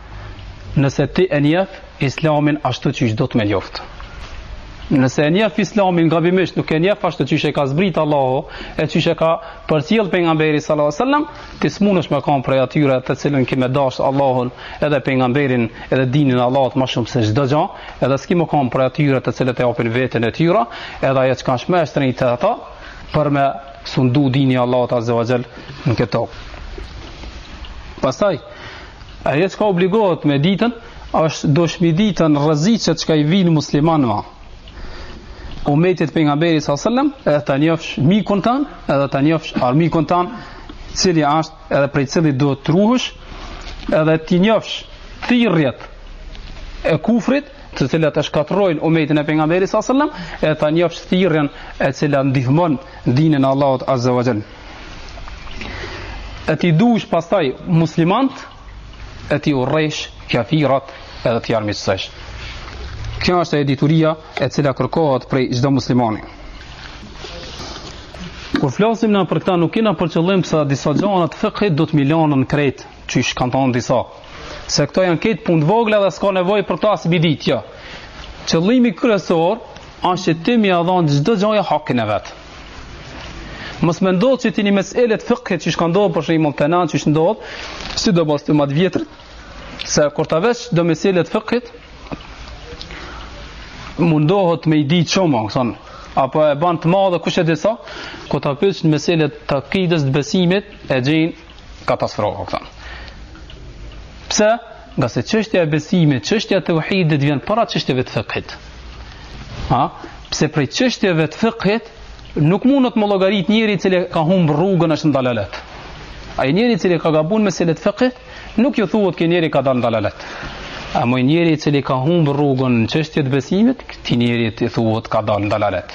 Nëse ti e njef islamin ashtu qysh duhet me njoftë. Nëse e njef islamin gabimisht nuk e njef ashtu qysh e ka zbritë Allahu e qysh e ka përcjellë pejgamberi sallallahu sallam ti s'munesh me kanë prej atyre të cilët ki me dashtë Allahun edhe pejgamberin edhe dinin e Allahut ma shumë se çdo gja edhe s'ki me kanë prej atyre të cilët e japin veten e tyre edhe ajo çka asht ma e shtrejtë te ata për me sundu dini i Allahut azze ve xhel në tokë pastaj Ajo çka obligohet me ditë, është duhesh me ditë rreziqet që i vijnë muslimanëve, umetit pejgamberit s.a.s. edhe të njofsh mikun tan, edhe të njofsh armikun tan, cili ashtë edhe prej cili duhet të ruhesh, edhe të njofsh thirrjet e kufrit, të cilat e shkatrojnë umetin e pejgamberit sallallahu alajhi wasallam e ta njofsh thirrjen e cila ndihmon dinin e Allahut azza wa jall e t'i dush pastaj muslimant e t'i urresh kafirat edhe t'i armiqësosh kjo është dituria e cila kërkohet prej çdo muslimani kur flasim ne për këta nuk kina për qëllim se disa gjana t'fikhit duhet me i lanë krejt qysh kanë thonë disa se këto janë krejt punë të vogla dhe s'ka nevoj për ta si bidit jo. qëllimi kryesor është që ti me ia dhanë çdo gjanë hakin e vetë Mos me ndodhë që ti në mesele t'fikhit qysh ka ndodhë për shembull te na qysh ndodh, sidomos te ma t'vjetrit, se kur ta vetsh do mesele t'fikhit, mundohet me i di qëma, këson, apo e ban të madhe, kurse disa, kur ta pysh në mesele të akides të besimit, e gjenë, katastrofë këta. Pse? Nga se çështja e besimit, çështja e tauhidit vjen para çështjeve të fikhit. Ha? Pse prej çështjeve të fikhit nuk mundet me u llogarit njeri i cili ka humb rrugën është n'dalalet. Ai njeri i cili ka gabuar n'mesele t'fikhit, nuk i thuhet që njeri ka dalë n'dalalet. Ama njeri i cili ka humb rrugën në çështje të besimit, këtij njeri i thuhet ka dalë n'dalalet.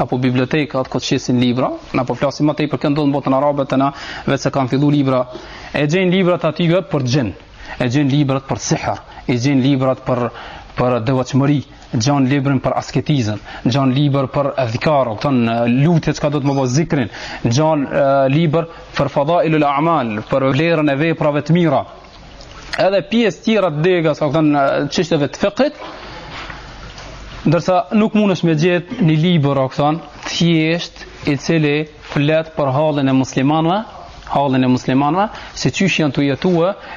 apo biblioteka ata që i qesin libra, na po flasim ma tepër çka ndodh n'botën arabe, te na, veç se kanë fillu libra, e gjen librat atyne për xhin, e gjen librat për sihër, e gjen librat për, për devotshmëri, gjen librin për asketizëm, gjen libër për edhkar, dethon lutje çka duhet me bo zikrin, gjen libër për fadailul amal, për vlerën e veprave të mira, edhe pjesë tjera të dega, a kupton çështjeve të fikhut, ndërsa nuk mundesh me gjet një libër, a kupton, thjesht i cili flet për halën e muslimanëve, halën e muslimanëve, se qysh janë tu jetu,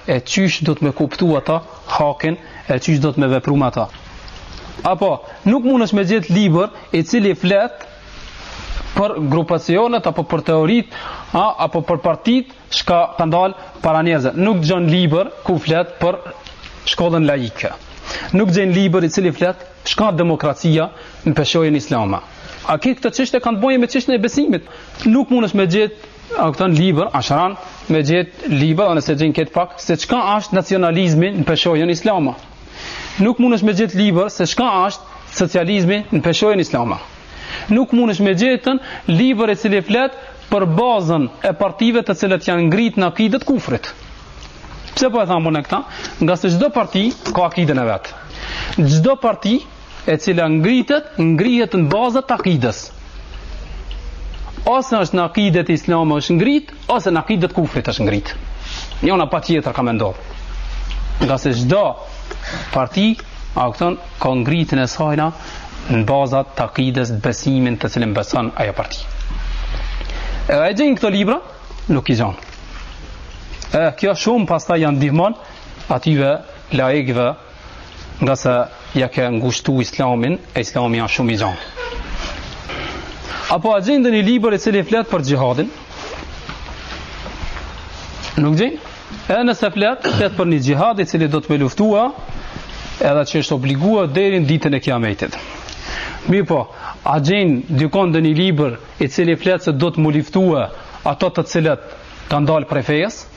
e qysh duhet me kuptu ata hakin, e qysh duhet me vepru me ata. Apo, nuk mundesh me gjet libër, i cili flet për grupacionet, apo për teoritë, a, apo për partitë, Çka dalin para njerëzve. Nuk gjen libër ku flet për shkollën laike. Nuk gjen libër i cili flet çka demokracia në peshojën islame. A këto çështje kanë të bëjnë me çështjen e besimit. Nuk mundesh me gjet a kupton libër a shum rrallë me gjet libër ose nëse gjen, gjen pak se çka është nacionalizmi në peshojën islame. Nuk mundesh me gjet libër se çka është socializmi në peshojën islame. Nuk mundesh me gjet një libër i cili flet për bazën e partive të cilat janë ngrit në akide të kufrit. Pse po e thom unë këta? Ngase çdo parti ka akiden e vet. Çdo parti e cila ngritet, ngrihet në baza të akides. Ose është në akide islame është ngrit, ose në akide të kufrit është ngrit. Njona patjetër ka me ndodh. Ngase çdo parti, a kupton ka ngritjen e sajna në baza të akides të besimit të cilin beson ajo parti. A i gjen këto libra, nuk i gjen. E kjo shumë pastaj ju ndihmon atyne laikëve ngase ja ke ngushtu islamin e islami asht shumë i gjanë. Apo a gjen ndonjë libër i cili flet për xhihadin, nuk gjen. Edhe nëse flet, flet për një xhihad i cili duhet me luftu, edhe që është obliguar deri në ditën e Kiametit. Mirëpo, a gjen dikun ndonjë libër i cili flet se duhet me u luftu ata të cilët kanë dalë prej fesë?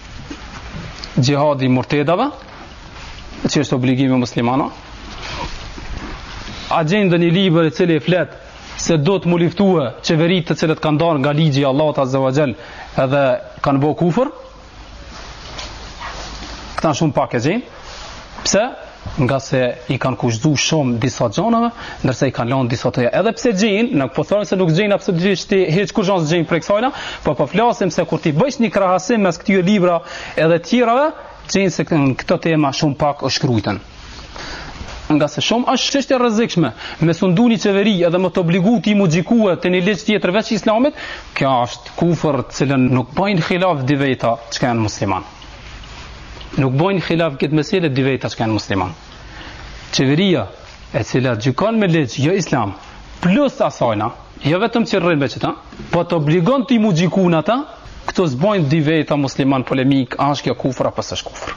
Xhihadi i murtedave, që është obligim i muslimanëve. A gjen ndonjë libër i cili flet se duhet me u luftu qeveritë të cilat kanë dalë nga ligji i Allahut Azza wa Jall edhe kanë bo kufër? Këta shumë pak e gjen. Pse? Ngase i kanë kushtu shumë disa gjonave, ndërsa i kanë lanë disa tjera. Edhe pse gjen, nuk po thom se nuk gjen absolutisht ti hiç kurgjo s'gjen prej kësajna, po po flasim se kur t'i bëjsh një krahasim mes këtyre libra edhe tjerave, gjen se këto tema shumë pak shkruhen. Ngase shumë është çështje e rrezikshme, me sundu një qeveri edhe me të obligu ty m'u gjyku te një ligj tjetër veç islamit, kjo është kufër të cilën nuk bëjnë khilaf dy veta që janë musliman. Nuk bëjnë khilaf në këtë mesele dy veta që janë musliman. Qeveria e cila gjykon me ligj jo islam, plus asajna, jo vetëm që rrin me qëta, po të obligon ty m'u gjyku n'ta, këtu s'bojnë dy veta musliman polemikë, a është kjo kufër apo s'është kufër.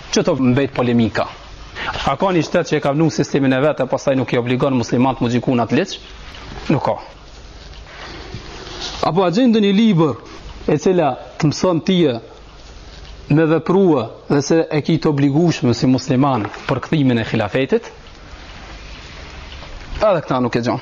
Që të mbejt polemika. A ka një shtet që e ka vnu sistemin e vet e pastaj nuk i obligon muslimanët m'u gjyku n'atë ligj? Nuk ka. Apo a gjen ndonjë libër e cila të mëson ty me veprua dhe se e ki të obligushme si musliman për kthimin e khilafetit? Edhe këta nuk e gjon.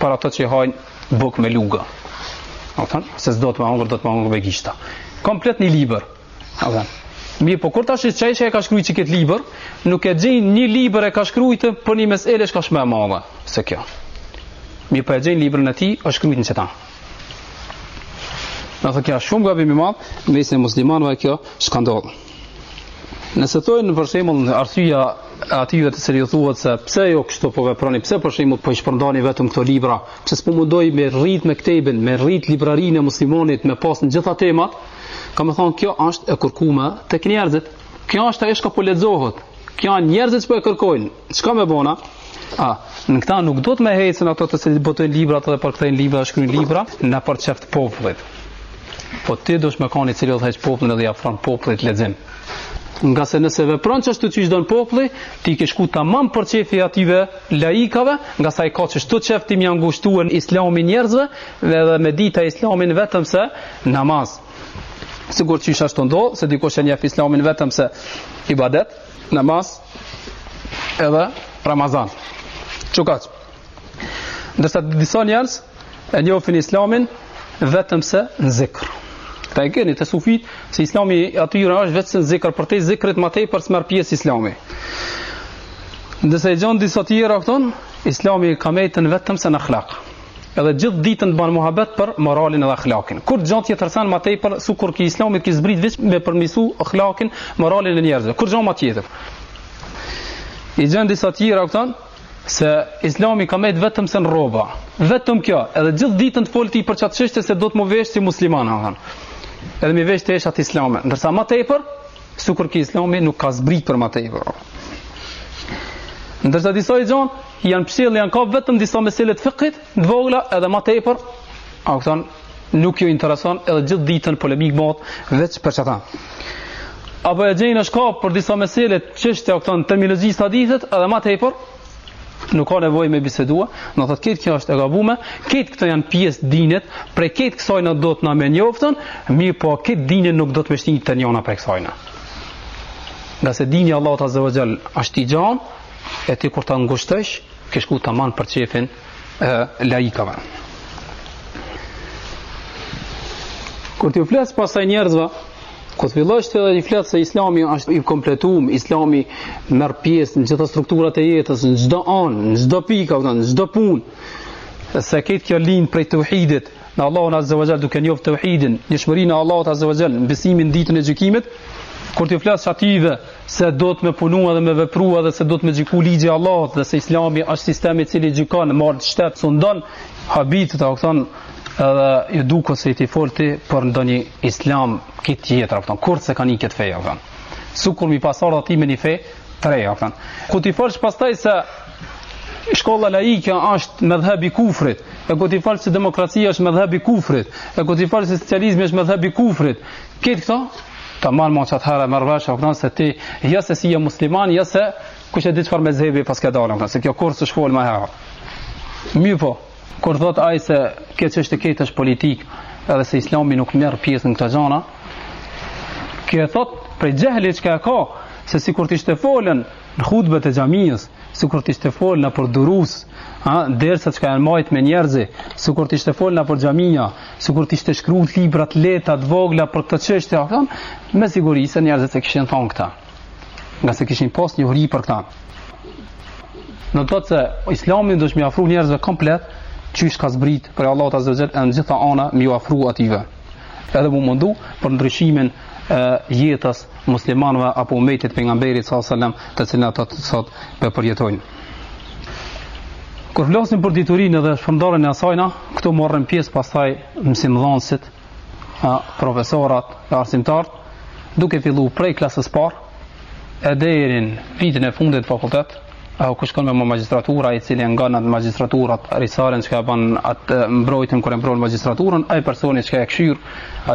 për ata që hajnë bukë me lugë. A kupton, se s'duhet me hongër, duhet me hongër me gishta. Komplet një libër. A kupton, mirëpo kur ta shi qaj që e ka shkrujtë këtë libër, nuk e gjen një libër e ka shkrujtë për një mesele çka është ma e madhe se kjo. Mirëpo e gjen librin e tij, është shkru në qëta. Do të thotë kjo shumë gabim i madh, në mesin e muslimanëve kjo çka ndodh. Nëse thojmë për shembull arsyeja e atyve të cilëve u thuhet se pse jo kështu po veproni, pse për shembull po i shpërndani vetëm këto libra, pse s'po mundoheni me rrit mektebin, me rrit librarinë e muslimanit me pas në gjitha temat, kanë me thanë kjo është e kërkume tek njerëzit. Kjo është ajo çka po lexohet. Kjo janë njerëzit që po e kërkojnë. Çka me bo na? A kupton, nuk duhet me hec ata të cilët botojnë libra, ata dhe përkthejnë libra, shkruajnë libra, nëpër qef të popullit. Po ti duhesh me kan i cili udhëheq popullin dhe ia afron popullit lexim. Ngase nëse vepron qashtu qysh dojnë populli, ti ke shku tamam për qefi atyve laikave, ngase ai ka qështu qef ti me ia ngushtu islamin njerëzve, dhe dhe me dit islamin vetëm se namaz. Sikur që është ashtu ndo, se dikush e njef islamin vetëm se ibadet, namaz, edhe Ramazan. Qekaq. Ndërsa disa njerëz e njofin Islamin vetëm se në zikr. Këta i keni te sufit se Islami i atyre është vetëm në zikr, përtej zikrit ma tepër s'merr pjesë Islami. Ndërsa i gjon disa tjerë, a kupton, Islami ka mbet vetëm se në akhlaq. Edhe gjithë ditën të bën muhabet për moralin dhe akhlakin. Kurgjë tjetër than më tepër, sikur ky Islami të kish zbrit veç me përmirësu akhlakin, moralin e njerëzve. Kurgjë më tjetër. I gjen disa të tjerë, a kupton, se Islami ka mbet vetëm se në rroba. Vetëm kjo, edhe gjithë ditën të fol ty për çat çështje se duhet me vesh si musliman, ha. Edhe me vesh teshat islame. Ndërsa më tepër, Sikur ky islami nuk ka zbrit për ma tepër. Ndërsa disa i gjon, janë pështjellë, janë kap vetëm disa mesele të fikhut, të vogla edhe ma tepër, a kupton nuk ju intereson edhe gjithë ditën polemikë bon veç për qëta. Apo e gjen është kap për disa mesele, çështje, a kupton terminologjisë të hadithit edhe ma tepër, nuk ka nevojë me bisedua, do të thotë krejt kjo është e gabume, krejt këto janë pjesë e dinit, prej krejt kësajna duhet na me njoft, mirëpo krejt dinin nuk duhet me shti te njëna prej kësajna. Ngase dini i Allahut azze ve xhel është i gjan, e ti kur ta ngushtosh, ke shku tamam për qefin e laikave. Kur t'ju flet pastaj njerëzve, kur t'fillosh ti t'flet se Islami është i kompletum, Islami merr pjesë në gjitha strukturat e jetës, në çdo anë, në çdo pikë, në çdo punë. Se krejt kjo lind prej tauhidit, në Allahun Azza wa Jall duke njoftë tauhidin, njëshmërinë e Allahut Azza wa Jall, besimin ditën e gjykimit, kur t'i flet atyne se duhet me punu dhe me vepru dhe se duhet me gjyku ligji i Allahut dhe se Islami është sistemi i cili gjykon merr shtet sundon habitet thotë edhe ju duket se ti fol ti për ndonjë islam krejt tjetër thotë kurrë s'e kanë këtë fe thotë sikur me pas ardhë ti me një fe t're thotë kur t'i folsh pastaj se Shkolla laike është medhhebi i kufrit, e kur t'i folsh se demokracia është medhhebi i kufrit, e kur t'i folsh se socializmi është medhhebi i kufrit. Krejt këto, të merr ma qatëherë e merr vesh, këna se ti, ja se s'je musliman, ja se kush e di çfarë medhhebi pas këtë dalë, se kjo kurrë s'është folë më herët. Mirëpo, kur thot ai se kjo çështje është politikë, edhe se Islami nuk merr pjesë në këto gjëra, këtë e thot prej xhehlit që e ka, se sikur të ishte folë n' në hutbet e xhamisë, sikur të ishte folë nëpër durus, ha, derse çka janë majt me njerëz, sikur të ishte folë nëpër xhamia, sikur të ishte shkruar libra të lehta të vogla për këtë çështje, ha, thon, me siguri se njerëzit e kishin thon këta. Ngase kishin pas njohuri për këta. Në të të se islamin duhet me ia afru njerëzve komplet, qysh ka zbrit prej Allahut azze ve xhel e në gjitha ana me ua afru atyne. Edhe m'u mundu për ndryshimin e jetës muslimanëve apo umetit t'pejgamberit sallallahu alajhi wasallam, të cilën ata sot e përjetojnë. Kur flasim për diturinë dhe shpërndarjen e asajna, këtu marrin pjesë pastaj mësimdhënësit, profesorat, arsimtarët, duke fillu prej klasës s'parë e deri në vitin e fundit të fakultetit. Apo kush kanë me magjistratura i cili nga në magjistraturat risalen që ka ban atë mbrojtjen kur e mbrojnë magjistraturën ai personi që ka e kqyr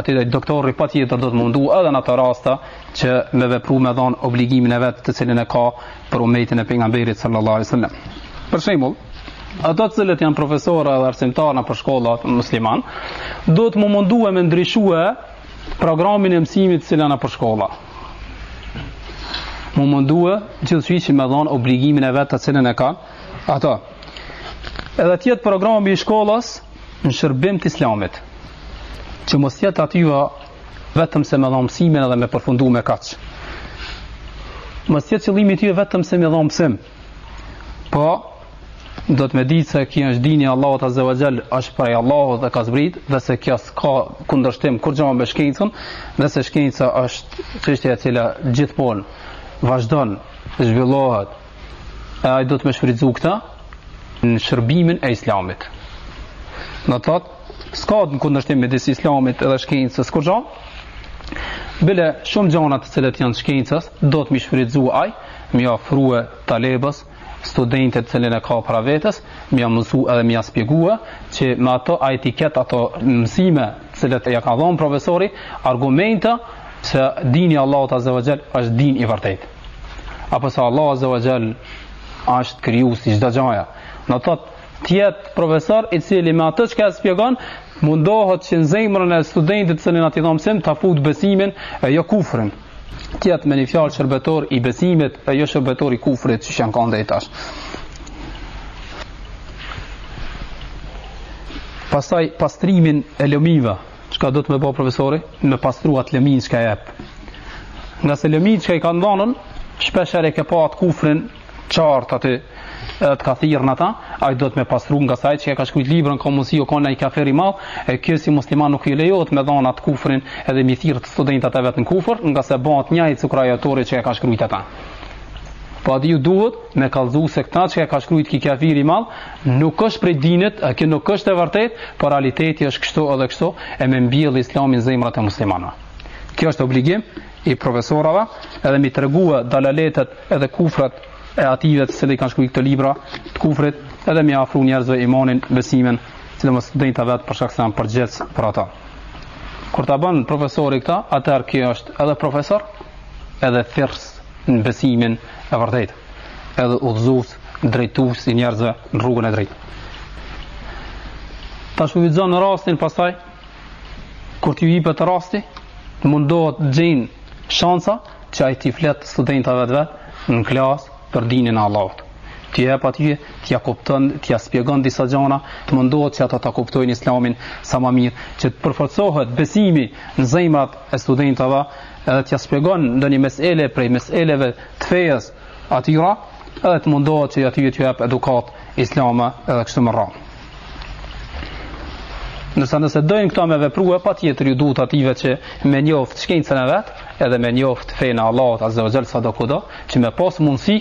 aty dhe doktori patjetër duhet m'u mundu edhe në ato rasta që me vepru me dhanë obligimin e vet të cilin e ka për umetin e pejgamberit sallallahu alaihi wasallam për shembull ata të cilët janë profesorë dhe arsimtarë nëpër shkolla muslimanë duhet m'u mundu e me ndryshue programin e mësimit i cili a nëpër shkolla. M'u mundue, gjithsesi që me dhanë obligimin e vet të cilën e kanë ata. Edhe t'jetë programi i shkollës në shërbim të islamit, që mos t'jetë aty vetëm se me dhanë mësimin edhe me përfundu me kaq. Mos t'jetë qëllimi i tij vetëm se me dhanë mësim, Po, do të me ditë se kjo është dini i Allahut azze ve xhel është prej Allahut dhe ka zbrit dhe se kjo s'ka kundërshtim kurrgjë me shkencën dhe se shkenca është çështja e cila gjithmonë vazhdon, zhvillohet e ai do të me shfrytzu këta në shërbimin e islamit do të thotë S'ka në kundërshtim midis islamit edhe shkencës kurrgjo. Bile shumë gjana të cilat janë të shkencës, do të m'i shfrytzu ai, m'i ofru talebes, studentit të cilin e ka para vetes, me ia mësu edhe me ia shpjegu, që me ato ajetet, ato mësime të cilat ia ka dhanë profesori, argumenton se dini i Allahut azze ve xhel është din i vërtetë. Apo se Allahu azze ve xhel është krijues i çdo gjëje. Do të thotë, të jetë profesor i cili me atë që ka shpjegon mundohet që në zemrën e studentit të cilit i mban mësim të fut besimin e jo kufrin të jetë me një fjalë shërbetor i besimit e jo shërbetor i kufrit siç janë kanë deri tash pasaj pastrimin e lëmive çka do të me ba profesori me pastru atë lëmin çka jep ngase lëmin çka ia kanë dhanë shpeshherë e ke pa atë kufrin qartë aty edhe të ka thirrë në ta, ai do të me pastru ngase ai që e ka shkrujt librin, ka mundësi o kon një qafir i madh, e ky si musliman nuk i lejohet me dhanë atë kufrin edhe m'i thirrë studentat e vet në kufr, ngase bahet njëjtë sikur ai autori që e ka shkrujt ata. Po atij i duhet me kallzu se këta që e ka shkrujt ky qafir i madh, nuk është prej dinit, e kjo nuk është e vërtetë, por realiteti është kështu edhe kështu, e me mbjell islamin n'zemrat e muslimanëve. Kjo është obligim i profesorave edhe m'i tregu dalaletet edhe kufrat e atyve të cilët i kanë shkrujt këto libra të kufrit, edhe m'ua afru njerëzve imanin, besimin, sidomos studentave të vet për shkak se janë përgjegjës për ata. Kur ta ban profesori këta, atëherë ky është edhe profesor, edhe thirrës në besimin e vërtetë, edhe udhëzues, drejtues i njerëzve në rrugën e drejtë. Ta shfrytëzon në rastin pasaj kur t'i jepet rasti, mundohet të gjen shansa që ai t'i flet studentave të vet në klasë për dinin e Allahut. T'i jep atyne, t'ia kupton, t'ia shpjegon disa gjëra, të mundohet që ata ta kuptojnë Islamin sa më mirë, që të përforcohet besimi në zemrat e studentëve, edhe t'ia shpjegon ndonjë mesele prej meseleve të fesë atyre, edhe të mundohet që atyne t'i jep edukatë islame edhe kështu me radhë. Nëse nëse dojnë këta me vepru e patjetër ju duhet atyne që me njoft shkencën e vet edhe me njoft fejnë e Allahut Azza wa Jall sa do kudo që me pas mundësi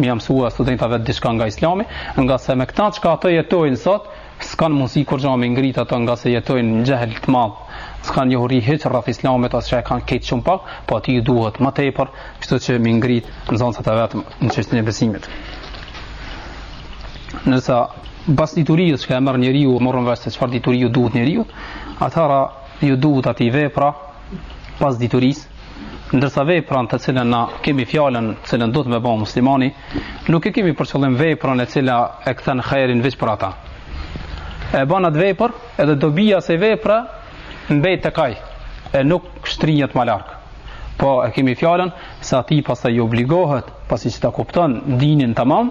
me ja msu studentave t'vet diçka nga islami ngase me këta çka ata jetojnë sot s'kan mundësi kurgja me i ngrit ata ngase jetojnë në xhehl të madhë s'kan njohuri hiç rreth islamit ose e kanë këtë shumë pak po atij ju duhet ma tepër kështu që mi ngrit nxënësat e vet në çështjen e besimit ndërsa pas diturisë që e merr njeriu, morëm vesh se çfarë dituri ju duhet njeriut, atëhera ju duhet atij vepra pas diturisë, ndërsa veprën të cilën na kemi fjalën të cilën duhet me bë muslimani, nuk e kemi për qëllim veprën e cila e kthen hajrin veç për ata. E bën atë vepër, edhe dobia e asaj vepre mbet tek ai e nuk shtrihet më larg. Po e kemi fjalën se aty pastaj i obligohet, pasi që ta kupton dinin tamam,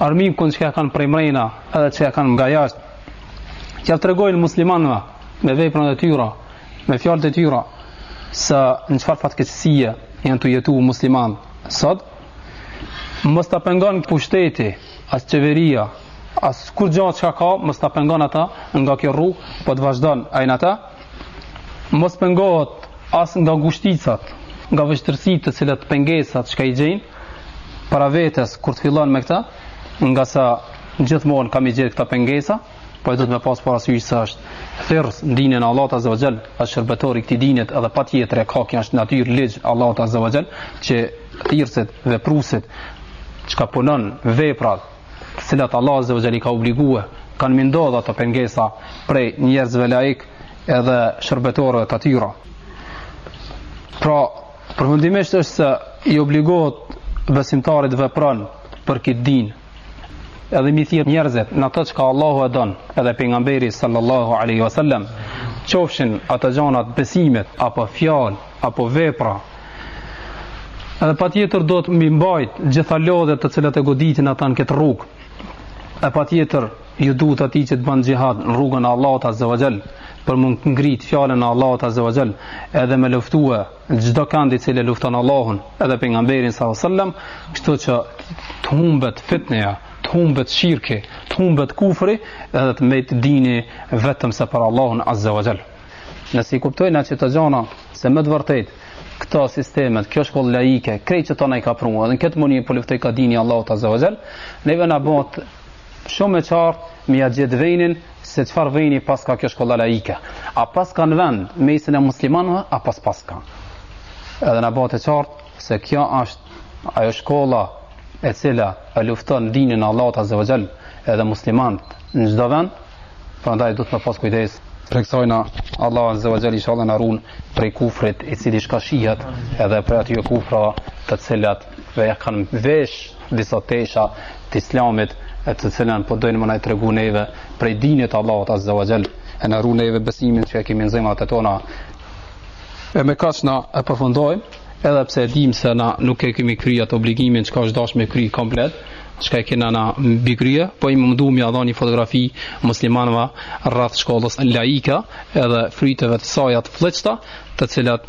armikun që ka kanë prej mrejna edhe që ka kanë nga jashtë që t'ja tregojnë muslimanëve me veprën e tyra me fjalët e tyra se në çfarë fatkeqësie janë tu jetu muslimanët sot mos ta pengon pushteti as qeveria as kurgja çka ka mos ta pengon ata nga kjo rrugë po të vazhdon ai në ata mos pengohet as nga ngushticat nga vështirësitë të cilat pengesat çka i gjen para vetes kur të fillon me këtë, ngase gjithmonë ka me i gjet këta pengesa, po duhet me pas parasysh se është thirrës në dinin e Allahut Azza wa Jall, është shërbëtor i këtij dinit edhe patjetër e ka kjo është natyrë ligj i Allahut Azza wa Jall, që thirrësit dhe prijsit çka punon veprat, të cilat Allahu Azza wa Jall i ka obligue, kanë me ndodh ato pengesa prej njerëzve laik edhe shërbëtorëve të tyra. Pra, Përfundimisht është se i obligohet besimtarit të vepron për këtë din. Edhe mi thirr njerëzit në ata çka Allahu e don, edhe pejgamberi sallallahu alaihi wasallam, qofshin ata gjana të besimit apo fjalë apo vepra. Edhe patjetër duhet mi mbajt gjitha lodhjet të cilat e goditin ata në këtë rrugë. E patjetër Ju duhet atij që të bën xhihad në rrugën e Allahut Azza wa Jall, për më ngrit fjalën e Allahut Azza wa Jall, edhe me luftue çdo kënd i cili lufton Allahun edhe pejgamberin sallallahu alajhi wasallam, kështu që të humbet fitneja, të humbet shirki, të humbet kufri, edhe të mbet dini vetëm se për Allahun Azza wa Jall. Nëse i kuptojmë këto gjana se me të vërtetë këto sistemet, kjo shkollë laike, krejt çka na i ka pru, edhe në këtë mënyrë po luftohka dini i Allahut Azza wa Jall, neve na bëhet Shumë e qartë me ja gjetë venin se çfarë veni paska kjo shkolla laike. A paska vend në mesin e muslimanëve, apo s'paska. Edhe u bo e qartë se kjo është ajo shkolla e cila e lufton dinin e Allahut azza ve xhel edhe muslimanët në çdo vend, prandaj duhet me pas kujdes prej kësajna Allahu azza ve xhel inshallah na run prej kufrit i cili shka shihet edhe prej atyre kufrave të cilave ja kanë vesh disa tesha të islamit e të cilin po dojnë me na largu neve prej dinit Allahut Azza ve Xhel e na run neve besimin që e kemi në zemrat e tona e me kaq na e përfundojmë edhe pse e dim se na nuk e kemi kry atë obligimin çka është dash me kry komplet çka e kena na mbi krye po jem mundu me ja dha një fotografi muslimanëve rreth shkollës laike edhe fryteve të saja të flliqta të cilat